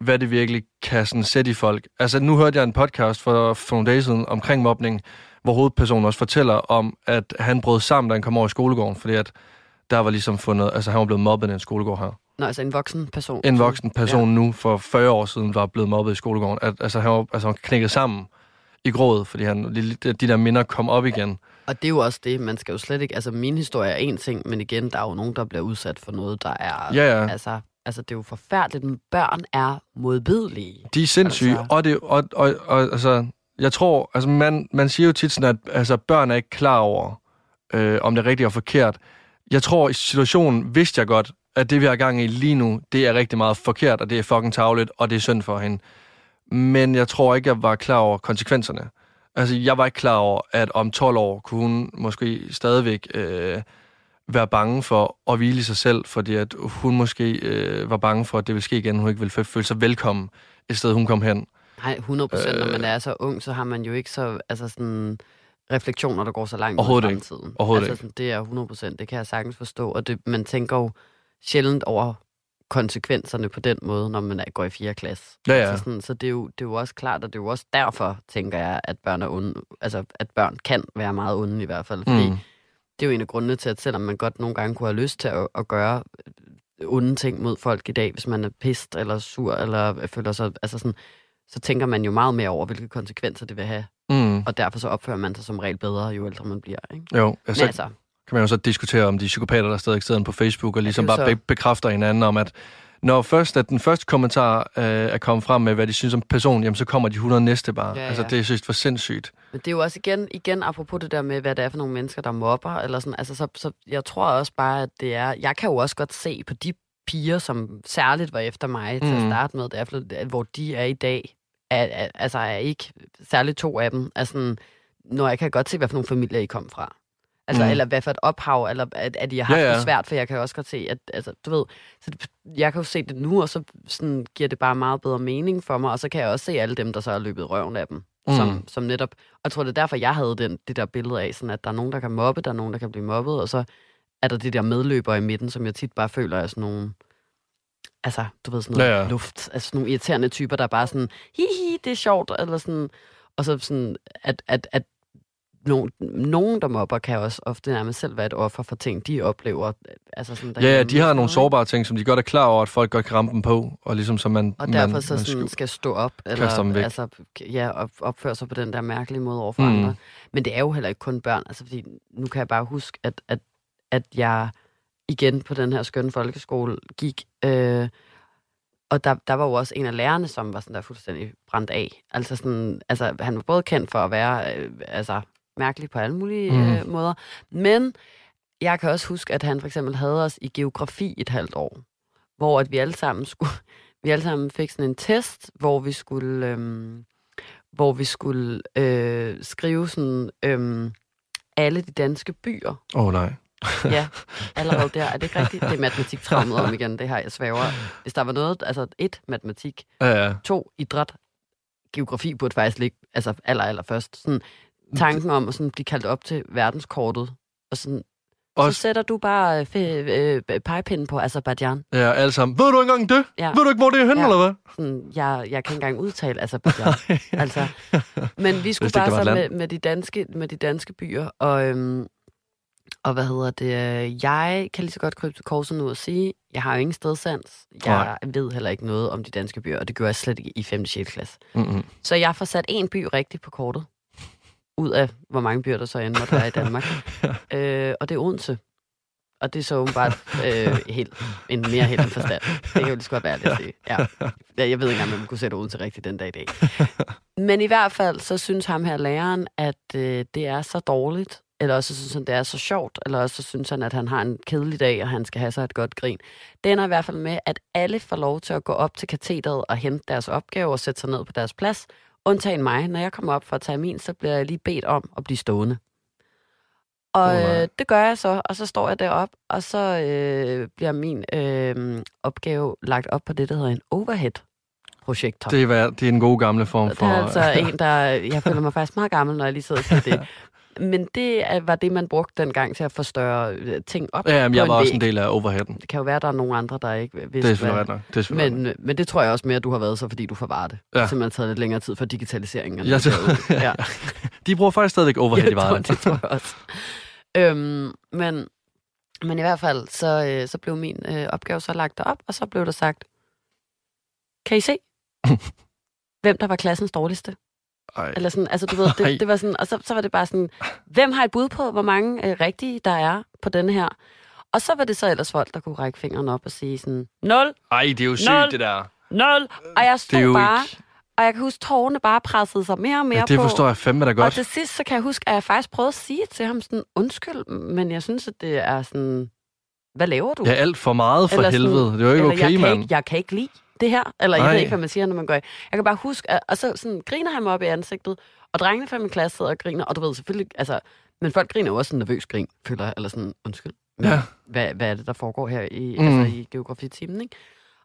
[SPEAKER 3] hvad det virkelig kan sådan sætte i folk. Altså, nu hørte jeg en podcast for, for nogle dage siden omkring mobning, hvor hovedpersonen også fortæller om, at han brød sammen, da han kom over i skolegården, fordi at der var ligesom fundet, altså han var blevet mobbet i en skolegård her.
[SPEAKER 2] Nå, altså en voksen person.
[SPEAKER 3] En voksen person ja. nu for 40 år siden var blevet mobbet i skolegården. At, altså, han var altså, han knækket sammen i grådet, fordi han, de, de der minder kom op igen.
[SPEAKER 2] Og det er jo også det, man skal jo slet ikke... Altså, min historie er en ting, men igen, der er jo nogen, der bliver udsat for noget, der er...
[SPEAKER 3] Ja, ja.
[SPEAKER 2] Altså, altså, det er jo forfærdeligt, men børn er modbydelige.
[SPEAKER 3] De er sindssyge,
[SPEAKER 2] altså.
[SPEAKER 3] og, det, og, og, og altså, jeg tror, altså man, man siger jo tit sådan, at altså, børn er ikke klar over, øh, om det er rigtigt og forkert. Jeg tror, i situationen vidste jeg godt, at det, vi har gang i lige nu, det er rigtig meget forkert, og det er fucking tavligt, og det er synd for hende. Men jeg tror ikke, jeg var klar over konsekvenserne. Altså, jeg var ikke klar over, at om 12 år kunne hun måske stadigvæk øh, være bange for at hvile i sig selv, fordi at hun måske øh, var bange for, at det ville ske igen. Hun ikke ville fø- føle sig velkommen et sted, hun kom hen.
[SPEAKER 2] Nej, 100 procent. Når
[SPEAKER 3] Øh.
[SPEAKER 2] man er så ung, så har man jo ikke så... Altså sådan refleksioner, der går så langt ud i
[SPEAKER 3] ikke.
[SPEAKER 2] fremtiden.
[SPEAKER 3] Overhovedet
[SPEAKER 2] altså, sådan, det er 100 procent. Det kan jeg sagtens forstå. Og det, man tænker jo sjældent over konsekvenserne på den måde, når man går i 4. klasse.
[SPEAKER 3] Ja, ja.
[SPEAKER 2] Altså sådan, så det er, jo, det er jo også klart, og det er jo også derfor, tænker jeg, at børn, er onde, altså, at børn kan være meget onde i hvert fald. Fordi
[SPEAKER 3] Mm.
[SPEAKER 2] det er jo en af grundene til, at selvom man godt nogle gange kunne have lyst til at, at gøre øh, onde ting mod folk i dag, hvis man er pist eller sur, eller føler sig, altså sådan, så tænker man jo meget mere over, hvilke konsekvenser det vil have.
[SPEAKER 3] Mm.
[SPEAKER 2] Og derfor så opfører man sig som regel bedre, jo ældre man bliver. Ikke?
[SPEAKER 3] Jo, altså,
[SPEAKER 2] Men altså,
[SPEAKER 3] kan man jo så diskutere om de psykopater, der stadig sidder på Facebook, og ligesom
[SPEAKER 2] er
[SPEAKER 3] bare
[SPEAKER 2] så-
[SPEAKER 3] be- bekræfter hinanden om, at når først at den første kommentar øh, er kommet frem med, hvad de synes om personen, jamen så kommer de 100 næste bare.
[SPEAKER 2] Ja,
[SPEAKER 3] Altså,
[SPEAKER 2] ja.
[SPEAKER 3] det er synes for sindssygt.
[SPEAKER 2] Men det er jo også igen, igen apropos det der med, hvad det er for nogle mennesker, der mobber, eller sådan, altså, så, så jeg tror også bare, at det er, jeg kan jo også godt se på de piger, som særligt var efter mig til at
[SPEAKER 3] Mm.
[SPEAKER 2] starte med, derfor, hvor de er i dag, er, er, altså er ikke, særligt to af dem, sådan, når jeg kan godt se, hvad for nogle familier I kom fra. Altså,
[SPEAKER 3] Mm.
[SPEAKER 2] eller hvad for et ophav, eller at, at I har haft
[SPEAKER 3] Ja,
[SPEAKER 2] ja, det svært, for jeg kan jo også godt se, at, altså, du ved, så det, jeg kan jo se det nu, og så sådan, giver det bare meget bedre mening for mig, og så kan jeg også se alle dem, der så har løbet røven af dem,
[SPEAKER 3] Mm.
[SPEAKER 2] som, som netop, og jeg tror, det er derfor, jeg havde den, det der billede af, sådan, at der er nogen, der kan mobbe, der er nogen, der kan blive mobbet, og så er der det der medløber i midten, som jeg tit bare føler er sådan nogle, altså, du ved, sådan noget
[SPEAKER 3] Ja,
[SPEAKER 2] ja, luft, altså sådan nogle irriterende typer, der er bare sådan, hi, hi, det er sjovt, eller sådan, og så sådan, at, at, at nogen, nogen, der mobber, kan også ofte nærmest selv være et offer for ting, de oplever. Altså sådan,
[SPEAKER 3] Ja, ja,
[SPEAKER 2] derhjemme
[SPEAKER 3] de har
[SPEAKER 2] og
[SPEAKER 3] nogle sårbare ting, som de godt er klar over, at folk godt kan ramme dem på, og ligesom som man...
[SPEAKER 2] Og derfor
[SPEAKER 3] man,
[SPEAKER 2] så
[SPEAKER 3] man
[SPEAKER 2] sådan,
[SPEAKER 3] skyv-
[SPEAKER 2] skal stå op, eller altså, ja, op, opføre sig på den der mærkelige måde over for
[SPEAKER 3] Mm.
[SPEAKER 2] mm. andre. Men det er jo heller ikke kun børn, altså fordi nu kan jeg bare huske, at, at, at jeg igen på den her skønne folkeskole gik, øh, og der, der var jo også en af lærerne, som var sådan der fuldstændig brændt af. Altså, sådan, altså han var både kendt for at være øh, altså, mærkelig på alle mulige
[SPEAKER 3] Mhm.
[SPEAKER 2] øh, måder, men jeg kan også huske, at han for eksempel havde os i geografi et halvt år, hvor at vi alle sammen skulle, vi alle sammen fik sådan en test, hvor vi skulle, øhm, hvor vi skulle øh, skrive sådan øhm, alle de danske byer.
[SPEAKER 3] Åh, oh, nej.
[SPEAKER 2] Ja, allerede der. Er det ikke rigtigt? Det er matematik traumet om igen, det her, jeg svæver. Hvis der var noget, altså et, matematik,
[SPEAKER 3] Ja, ja.
[SPEAKER 2] to, idræt, geografi burde faktisk ligge altså aller, aller først. Sådan, tanken om at sådan blive kaldt op til verdenskortet, og sådan, så
[SPEAKER 3] Også,
[SPEAKER 2] sætter du bare øh, øh, pegepinden på Azerbaijan.
[SPEAKER 3] ja, alle sammen. Ved du ikke engang det?
[SPEAKER 2] Ja.
[SPEAKER 3] Ved du ikke, hvor det er henne,
[SPEAKER 2] Ja.
[SPEAKER 3] eller hvad?
[SPEAKER 2] Sådan, jeg, jeg kan ikke engang udtale Azerbaijan. altså, men vi skulle bare så med, med, de danske, med de danske byer, og, øhm, og hvad hedder det, øh, jeg kan lige så godt krybe til korset nu og sige, jeg har jo ingen stedsans. Jeg ved heller ikke noget om de danske byer, og det gør jeg slet ikke i 5. og 6. klasse.
[SPEAKER 3] Mm-mm.
[SPEAKER 2] Så jeg får sat en by rigtigt på kortet, ud af hvor mange byer der så end måtte være i Danmark. øh, og det er Odense. Og det er så åbenbart øh, helt, en mere helt en forstand. Det kan jo lige så godt være lidt at sige. Ja. Ja, Jeg ved ikke engang, om man kunne sætte Odense rigtigt den dag i dag. Men i hvert fald, så synes ham her læreren, at øh, det er så dårligt, eller også så synes han, det er så sjovt, eller også så synes han, at han har en kedelig dag, og han skal have sig et godt grin. Det ender i hvert fald med, at alle får lov til at gå op til katedret og hente deres opgave og sætte sig ned på deres plads, undtagen mig. Når jeg kommer op for at tage min, så bliver jeg lige bedt om at blive stående. Og øh, det gør jeg så, og så står jeg deroppe, og så øh, bliver min øh, opgave lagt op på det, der hedder en overhead-projektor.
[SPEAKER 3] Det er, det er en god gamle form
[SPEAKER 2] Det
[SPEAKER 3] for...
[SPEAKER 2] er altså en, der... Jeg føler mig faktisk meget gammel, når jeg lige sidder og siger det. Men det var det, man brugte dengang til at forstørre øh, ting op
[SPEAKER 3] Ja, men jeg var
[SPEAKER 2] en
[SPEAKER 3] også en del af overheaden.
[SPEAKER 2] Det kan jo være, at der er nogle andre, der ikke vidste,
[SPEAKER 3] Det er
[SPEAKER 2] hvad-.
[SPEAKER 3] Det er
[SPEAKER 2] men,
[SPEAKER 3] ret
[SPEAKER 2] men det tror jeg også mere, at du har været så, fordi du forvarer det.
[SPEAKER 3] Ja.
[SPEAKER 2] Ja. Simpelthen taget lidt længere tid for digitaliseringen.
[SPEAKER 3] Jeg
[SPEAKER 2] det ja.
[SPEAKER 3] De bruger faktisk stadigvæk overhead i
[SPEAKER 2] Jeg tror, det tror jeg også. Øhm, men, men i hvert fald, så, øh, så blev min øh, opgave så lagt derop, og så blev der sagt, kan I se, hvem der var klassens dårligste?
[SPEAKER 3] Ej.
[SPEAKER 2] Eller sådan, altså du ved, det, det var sådan, og så, så var det bare sådan, hvem har et bud på, hvor mange øh, rigtige der er på denne her? Og så var det så ellers folk, der kunne række fingeren op og sige sådan, 0,
[SPEAKER 3] Ej, det er jo sygt,
[SPEAKER 2] Nul.
[SPEAKER 3] det der.
[SPEAKER 2] 0, og jeg
[SPEAKER 3] Det
[SPEAKER 2] stod bare,
[SPEAKER 3] ikke...
[SPEAKER 2] og jeg kan huske, tårerne bare pressede sig mere og mere
[SPEAKER 3] Ja, det
[SPEAKER 2] på.
[SPEAKER 3] forstår jeg fandme da
[SPEAKER 2] Og
[SPEAKER 3] godt.
[SPEAKER 2] til sidst, så kan jeg huske, at jeg faktisk prøvede at sige til ham sådan, undskyld, men jeg synes, at det er sådan, hvad laver du?
[SPEAKER 3] Ja, alt for meget for
[SPEAKER 2] Eller sådan-
[SPEAKER 3] helvede. Det er jo ikke okay,
[SPEAKER 2] jeg,
[SPEAKER 3] mand.
[SPEAKER 2] ikke, jeg kan ikke lide det her. Eller jeg ved ikke, hvad man siger, når man går i. Jeg kan bare huske, at, og så sådan, griner han mig op i ansigtet, og drengene fra min klasse sidder og griner, og du ved selvfølgelig, altså, men folk griner jo også sådan nervøs grin, føler jeg, eller sådan, undskyld.
[SPEAKER 3] Ja.
[SPEAKER 2] Hvad, hvad er det, der foregår her i,
[SPEAKER 3] Mm.
[SPEAKER 2] altså, i geografitimen, ikke?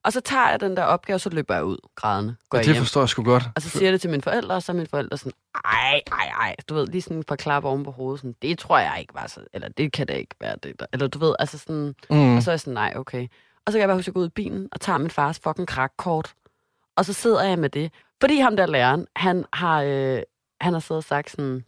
[SPEAKER 2] Og så tager jeg den der opgave, og så løber jeg ud, grædende, går
[SPEAKER 3] Ja, det
[SPEAKER 2] hjem.
[SPEAKER 3] forstår jeg sgu godt.
[SPEAKER 2] Og så siger jeg det til mine forældre, og så er mine forældre sådan, ej, ej, ej. Du ved, lige sådan for klap oven på hovedet. Sådan, det tror jeg ikke var så, eller det kan da ikke være det. Der. Eller du ved, altså sådan,
[SPEAKER 3] Mm.
[SPEAKER 2] og så er jeg sådan, nej, okay. Og så kan jeg bare huske at gå ud i bilen og tager min fars fucking krakkort. Og så sidder jeg med det. Fordi ham der læreren, han har, øh, han har siddet og sagt sådan,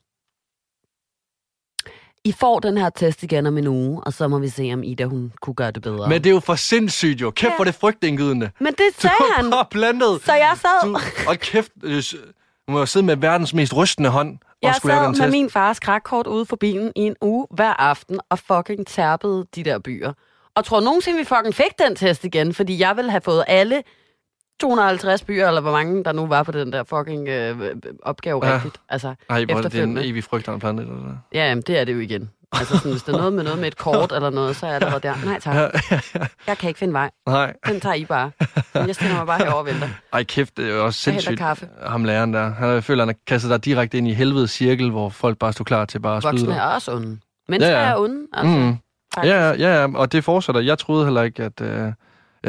[SPEAKER 2] I får den her test igen om en uge, og så må vi se, om Ida hun kunne gøre det bedre.
[SPEAKER 3] Men det er jo for sindssygt jo. Kæft,
[SPEAKER 2] Ja.
[SPEAKER 3] hvor det frygtindgydende.
[SPEAKER 2] Men det
[SPEAKER 3] Du
[SPEAKER 2] sagde
[SPEAKER 3] er
[SPEAKER 2] han.
[SPEAKER 3] bare blandet.
[SPEAKER 2] Så jeg sad,
[SPEAKER 3] Du, og kæft, øh, du må jo sidde med verdens mest rystende hånd og
[SPEAKER 2] jeg
[SPEAKER 3] skulle lave
[SPEAKER 2] sad
[SPEAKER 3] den
[SPEAKER 2] med
[SPEAKER 3] test.
[SPEAKER 2] min fars krakkort ude for bilen i en uge hver aften og fucking tærpede de der byer. Og tror nogensinde, vi fucking fik den test igen, fordi jeg ville have fået alle 250 byer, eller hvor mange der nu var på den der fucking øh, opgave
[SPEAKER 3] Ja.
[SPEAKER 2] rigtigt. Altså,
[SPEAKER 3] Ej, hvor er det en
[SPEAKER 2] efterfølgende.
[SPEAKER 3] evig frygt, han plantet. Eller?
[SPEAKER 2] ja, jamen, det er det jo igen. Altså sådan, hvis der er noget med noget med et kort eller noget, så er jeg allerede der. Nej tak, jeg kan ikke finde vej.
[SPEAKER 3] Nej.
[SPEAKER 2] Den tager I bare. Jeg stiller mig bare herover og venter.
[SPEAKER 3] Ej, kæft, det er jo også
[SPEAKER 2] Jeg
[SPEAKER 3] sindssygt.
[SPEAKER 2] kaffe.
[SPEAKER 3] Ham læreren der. Han, jeg føler, han har kastet dig direkte ind i helvedes cirkel, hvor folk bare stod klar til bare at skyde
[SPEAKER 2] Voksne er også onde. Mennesker
[SPEAKER 3] Ja, ja.
[SPEAKER 2] er onde, altså.
[SPEAKER 3] Mm.
[SPEAKER 2] Faktisk.
[SPEAKER 3] Ja, ja, ja, og det fortsætter. Jeg troede heller ikke, at... Øh, ja,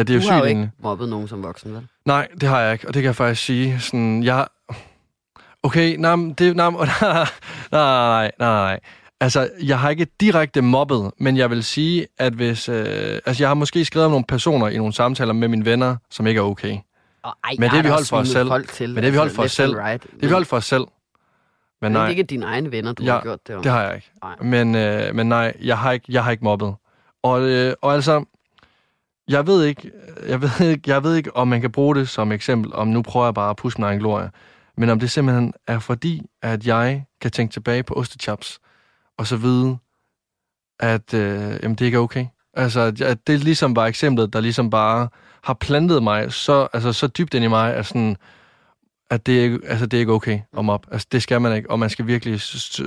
[SPEAKER 3] det er jo
[SPEAKER 2] Du
[SPEAKER 3] sygt
[SPEAKER 2] har jo ikke mobbet nogen som voksen, vel?
[SPEAKER 3] Nej, det har jeg ikke, og det kan jeg faktisk sige. Sådan, jeg... Okay, nej, det... Nej, nej, nej. Altså, jeg har ikke direkte mobbet, men jeg vil sige, at hvis... Øh, altså, jeg har måske skrevet om nogle personer i nogle samtaler med mine venner, som ikke er okay.
[SPEAKER 2] Og, ej,
[SPEAKER 3] Men det er vi holdt for os selv.
[SPEAKER 2] Til,
[SPEAKER 3] Men det er vi holdt for os selv.
[SPEAKER 2] Right.
[SPEAKER 3] Det er vi holdt for os selv. Men nej,
[SPEAKER 2] det er ikke dine egne venner, du
[SPEAKER 3] Ja,
[SPEAKER 2] har gjort det om.
[SPEAKER 3] det har jeg ikke.
[SPEAKER 2] Nej.
[SPEAKER 3] Men, øh, men nej, jeg har ikke, jeg har ikke mobbet. Og, øh, og altså, jeg ved ikke, jeg ved ikke, jeg ved ikke, om man kan bruge det som eksempel, om nu prøver jeg bare at pusse min egen glorie, men om det simpelthen er fordi, at jeg kan tænke tilbage på ostechops, og så vide, at øh, jamen, det ikke er okay. Altså, at- at det ligesom var eksemplet, der ligesom bare har plantet mig så, altså, så dybt ind i mig, at, sådan, at det, er ikke- altså, det er ikke okay om op. Altså, det skal man ikke, og man skal virkelig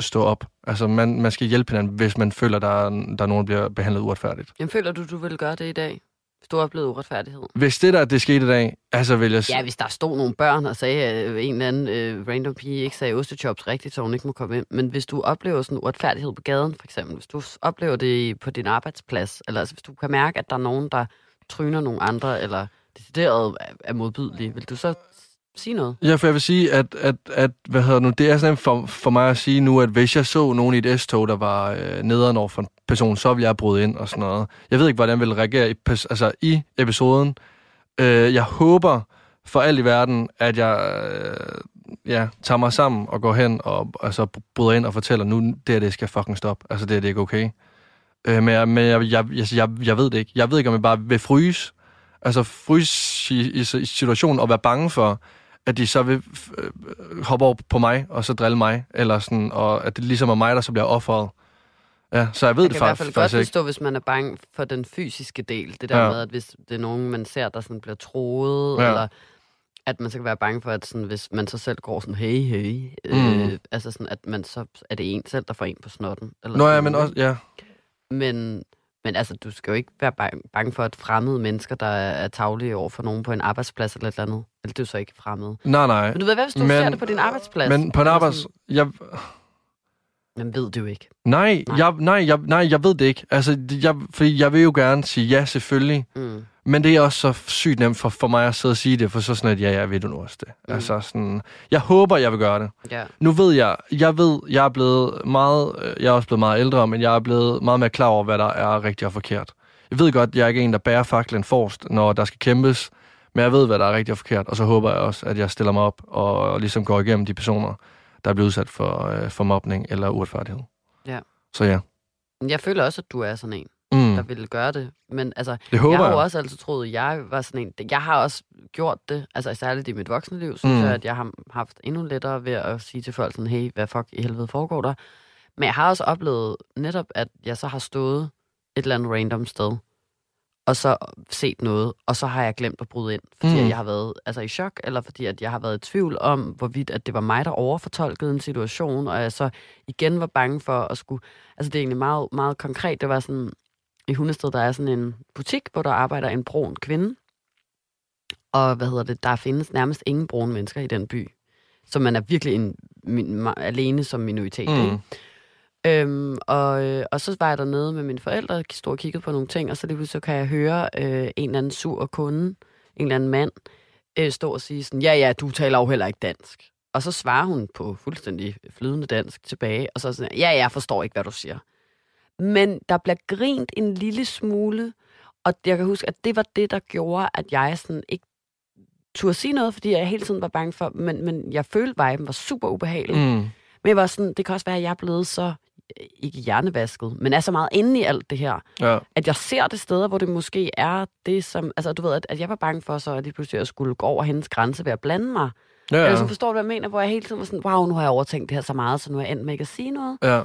[SPEAKER 3] stå op. Altså, man, man skal hjælpe hinanden, hvis man føler, der er, der er nogen, der bliver behandlet uretfærdigt.
[SPEAKER 2] Jamen, føler du, du vil gøre det i dag? Hvis du har oplevet uretfærdighed?
[SPEAKER 3] Hvis det der, det skete i dag, altså vil jeg...
[SPEAKER 2] Ja, hvis der stod nogle børn og sagde, at øh, en eller anden øh, random pige ikke sagde ostechops rigtigt, så hun ikke må komme ind. Men hvis du oplever sådan uretfærdighed på gaden, for eksempel, hvis du oplever det på din arbejdsplads, eller altså, hvis du kan mærke, at der er nogen, der tryner nogle andre, eller decideret er- er modbydelige, vil du så sige noget?
[SPEAKER 3] Ja, for jeg vil sige, at, at, at hvad hedder nu, det er sådan for, for mig at sige nu, at hvis jeg så nogen i et S-tog, der var øh, nederen over for en person, så ville jeg bryde ind og sådan noget. Jeg ved ikke, hvordan jeg ville reagere i, altså, i episoden. Øh, jeg håber for alt i verden, at jeg øh, ja, tager mig sammen og går hen og altså, bryder ind og fortæller, nu det her, det skal fucking stoppe. Altså, det er det er ikke okay. Øh, men jeg, men jeg, jeg, jeg, jeg, jeg ved det ikke. Jeg ved ikke, om jeg bare vil fryse. Altså fryse i, i, i situationen og være bange for, at de så vil øh, hoppe over på mig, og så drille mig, eller sådan, og at det ligesom er mig, der så bliver offeret. Ja, så jeg ved
[SPEAKER 2] Jeg
[SPEAKER 3] det
[SPEAKER 2] kan i hvert fald godt
[SPEAKER 3] faktisk ikke.
[SPEAKER 2] forstå, hvis man er bange for den fysiske del. Det der
[SPEAKER 3] Ja.
[SPEAKER 2] ja. med, at hvis det er nogen, man ser, der sådan bliver troet,
[SPEAKER 3] Ja.
[SPEAKER 2] ja. eller at man så kan være bange for, at sådan, hvis man så selv går sådan, hey, hey,
[SPEAKER 3] Mm.
[SPEAKER 2] øh, altså sådan, at man så er det en selv, der får en på snotten. Eller
[SPEAKER 3] Nå ja,
[SPEAKER 2] sådan
[SPEAKER 3] men
[SPEAKER 2] noget,
[SPEAKER 3] også, ja.
[SPEAKER 2] Men, men altså, du skal jo ikke være bange, for, at fremmede mennesker, der er taglige over for nogen på en arbejdsplads eller et eller andet. Eller det er jo så ikke fremmede.
[SPEAKER 3] Nej, nej.
[SPEAKER 2] Men du ved, hvad hvis du
[SPEAKER 3] Men-
[SPEAKER 2] ser det på din arbejdsplads?
[SPEAKER 3] Men på en arbejds...
[SPEAKER 2] sådan-
[SPEAKER 3] Jeg,
[SPEAKER 2] Man ved det jo ikke.
[SPEAKER 3] nej,
[SPEAKER 2] Nej.
[SPEAKER 3] Jeg, nej, jeg, nej, jeg ved det ikke. Altså, jeg, fordi jeg vil jo gerne sige ja, selvfølgelig.
[SPEAKER 2] Mm.
[SPEAKER 3] Men det er også så sygt nemt for, for mig at sidde og sige det, for så sådan, at ja, jeg ved du nu også det.
[SPEAKER 2] Mm.
[SPEAKER 3] Altså sådan, jeg håber, jeg vil gøre det.
[SPEAKER 2] Ja.
[SPEAKER 3] Nu ved jeg, jeg ved, jeg er blevet meget, øh, jeg er også blevet meget ældre, men jeg er blevet meget mere klar over, hvad der er rigtigt og forkert. Jeg ved godt, jeg er ikke en, der bærer faklen forrest, når der skal kæmpes, men jeg ved, hvad der er rigtigt og forkert, og så håber jeg også, at jeg stiller mig op og, og ligesom går igennem de personer, der er blevet udsat for, øh, for mobning eller uretfærdighed.
[SPEAKER 2] Ja.
[SPEAKER 3] Så ja.
[SPEAKER 2] Jeg føler også, at du er sådan en,
[SPEAKER 3] Mm.
[SPEAKER 2] der ville gøre det. Men altså,
[SPEAKER 3] Det håber
[SPEAKER 2] jeg har jo også altid troet, at jeg var sådan en... Jeg har også gjort det, altså særligt i mit voksne liv, synes
[SPEAKER 3] Mm.
[SPEAKER 2] jeg, at jeg har haft endnu lettere ved at sige til folk sådan, hey, hvad fuck i helvede foregår der? Men jeg har også oplevet netop, at jeg så har stået et eller andet random sted, og så set noget, og så har jeg glemt at bryde ind, fordi
[SPEAKER 3] mm.
[SPEAKER 2] jeg har været altså, i chok, eller fordi at jeg har været i tvivl om, hvorvidt at det var mig, der overfortolkede en situation, og jeg så igen var bange for at skulle... Altså det er egentlig meget, meget konkret. Det var sådan, i Hundested, der er sådan en butik, hvor der arbejder en brun kvinde, og hvad hedder det, der findes nærmest ingen brune mennesker i den by. Så man er virkelig en, min, alene som minoritet.
[SPEAKER 3] Mm.
[SPEAKER 2] Ikke? Øhm, og, øh, og så var jeg dernede med mine forældre, og stod og kiggede på nogle ting, og så lige pludselig så kan jeg høre øh, en eller anden sur kunde, en eller anden mand, øh, stå og sige sådan, ja, ja, du taler jo heller ikke dansk. Og så svarer hun på fuldstændig flydende dansk tilbage, og så sådan, ja, jeg forstår ikke, hvad du siger. Men der bliver grint en lille smule, og jeg kan huske, at det var det, der gjorde, at jeg sådan ikke turde sige noget, fordi jeg hele tiden var bange for, men, men jeg følte, at viben var super ubehagelig. Mm. Men jeg var sådan, det kan også være, at jeg er blevet så, øh, ikke hjernevasket, men er så meget inde i alt det her,
[SPEAKER 3] Ja.
[SPEAKER 2] at jeg ser det steder, hvor det måske er det, som... Altså, du ved, at, at jeg var bange for så, at lige pludselig at skulle gå over hendes grænse ved at blande mig. Ja.
[SPEAKER 3] Ja,
[SPEAKER 2] Eller så forstår du, hvad jeg mener? Hvor jeg hele tiden var sådan, wow, nu har jeg overtænkt det her så meget, så nu er jeg endt med ikke at sige noget.
[SPEAKER 3] ja.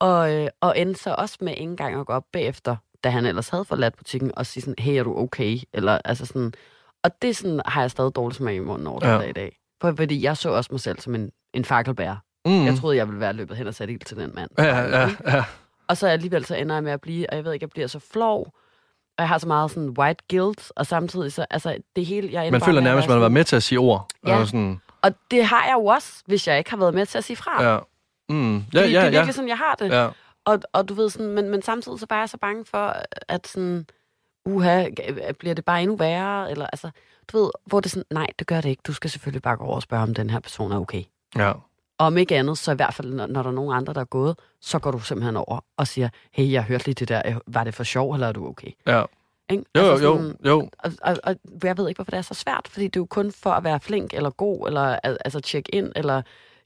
[SPEAKER 2] Og, øh, og endte så også med ikke engang at gå op bagefter, da han ellers havde forladt butikken, og sige sådan, hey, er du okay? Eller altså sådan... Og det sådan, har jeg stadig dårligt smag i munden over
[SPEAKER 3] Ja.
[SPEAKER 2] i dag. For, fordi jeg så også mig selv som en, en fakkelbærer.
[SPEAKER 3] Mm.
[SPEAKER 2] Jeg troede, jeg ville være løbet hen og sat ild til den mand.
[SPEAKER 3] Ja, ja, ja.
[SPEAKER 2] Og så alligevel så ender jeg med at blive, og jeg ved ikke, jeg bliver så flov, og jeg har så meget sådan white guilt, og samtidig så, altså det hele, jeg
[SPEAKER 3] Man føler
[SPEAKER 2] at
[SPEAKER 3] nærmest,
[SPEAKER 2] være
[SPEAKER 3] man har været med til at sige ord.
[SPEAKER 2] Ja.
[SPEAKER 3] Og sådan,
[SPEAKER 2] Og det har jeg jo også, hvis jeg ikke har været med til at sige fra.
[SPEAKER 3] ja. Mm. Ja,
[SPEAKER 2] Fordi
[SPEAKER 3] ja,
[SPEAKER 2] det er
[SPEAKER 3] ja.
[SPEAKER 2] virkelig sådan, jeg har det.
[SPEAKER 3] ja.
[SPEAKER 2] Og, og du ved sådan, men, men samtidig så bare er jeg så bange for, at sådan, uha, bliver det bare endnu værre? Eller altså, du ved, hvor det er sådan, nej, det gør det ikke. Du skal selvfølgelig bare gå over og spørge, om den her person er okay.
[SPEAKER 3] ja.
[SPEAKER 2] Og om ikke andet, så i hvert fald, når, når der er nogen andre, der er gået, så går du simpelthen over og siger, hey, jeg hørte lige det der. Var det for sjov, eller er du okay?
[SPEAKER 3] ja.
[SPEAKER 2] Ikke?
[SPEAKER 3] Jo, jo,
[SPEAKER 2] Altså
[SPEAKER 3] jo,
[SPEAKER 2] sådan-
[SPEAKER 3] jo.
[SPEAKER 2] Og, og, og jeg ved ikke, hvorfor det er så svært, fordi det er jo kun for at være flink eller god, eller al- altså tjekke ind, eller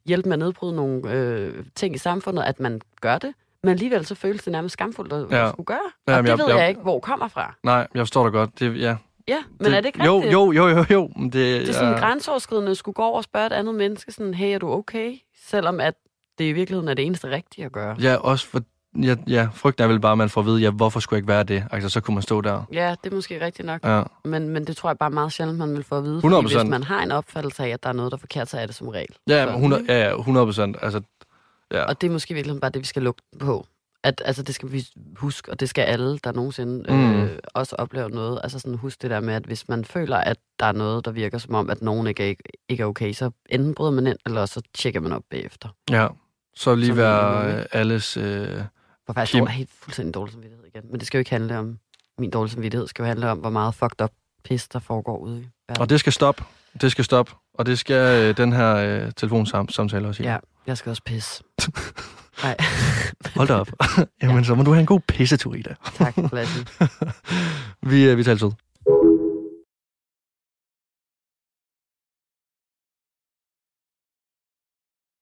[SPEAKER 2] hjælpe med at nedbryde nogle øh, ting i samfundet, at man gør det. Men alligevel så føles det nærmest skamfuldt at,
[SPEAKER 3] Ja.
[SPEAKER 2] skulle gøre.
[SPEAKER 3] Jamen,
[SPEAKER 2] og det
[SPEAKER 3] jeg-
[SPEAKER 2] ved
[SPEAKER 3] jeg-
[SPEAKER 2] jeg ikke, hvor kommer fra.
[SPEAKER 3] Nej, jeg forstår dig godt. Det, ja.
[SPEAKER 2] Ja, men er det ikke
[SPEAKER 3] jo,
[SPEAKER 2] rigtigt?
[SPEAKER 3] jo, jo, jo, jo. Det,
[SPEAKER 2] Det er sådan
[SPEAKER 3] ja.
[SPEAKER 2] grænseoverskridende at skulle gå over og spørge et andet menneske, sådan, hey, er du okay? Selvom at det i virkeligheden er det eneste rigtige at gøre.
[SPEAKER 3] Ja, også for... Ja, ja, frygten er vel bare, at man får at vide, ja, hvorfor skulle jeg ikke være det? Altså, så kunne man stå der.
[SPEAKER 2] Ja, det er måske rigtigt nok.
[SPEAKER 3] Ja.
[SPEAKER 2] Men, men det tror jeg bare meget sjældent, man vil få at vide.
[SPEAKER 3] 100%.
[SPEAKER 2] Fordi hvis man har en opfattelse af, at der er noget, der er forkert, så er det som regel.
[SPEAKER 3] Ja,
[SPEAKER 2] Så-
[SPEAKER 3] men 100, ja, ja, 100 procent. Altså, ja.
[SPEAKER 2] Og det er måske virkelig bare det, vi skal lukke på. At, altså, det skal vi huske, og det skal alle, der nogensinde
[SPEAKER 3] Mm.
[SPEAKER 2] øh, også oplever noget. Altså sådan, husk det der med, at hvis man føler, at der er noget, der virker som om, at nogen ikke er, ikke er okay, så enten bryder man ind, eller så tjekker man op bagefter.
[SPEAKER 3] ja. Så lige
[SPEAKER 2] Som
[SPEAKER 3] være øh, alles... Øh,
[SPEAKER 2] For faktisk
[SPEAKER 3] Kim.
[SPEAKER 2] Kim. helt fuldstændig dårlig samvittighed igen. Men det skal jo ikke handle om min dårlige samvittighed. Det skal jo handle om, hvor meget fucked up pis, der foregår ude i verden.
[SPEAKER 3] og det skal stoppe. Det skal stoppe. Og det skal øh, den her øh, telefonsamtale også.
[SPEAKER 2] Ja, jeg skal også pisse. Nej,
[SPEAKER 3] Hold da op. Jamen, så må du have en god pissetur, Ida.
[SPEAKER 2] tak, Lasse.
[SPEAKER 3] vi, øh, vi taler ud.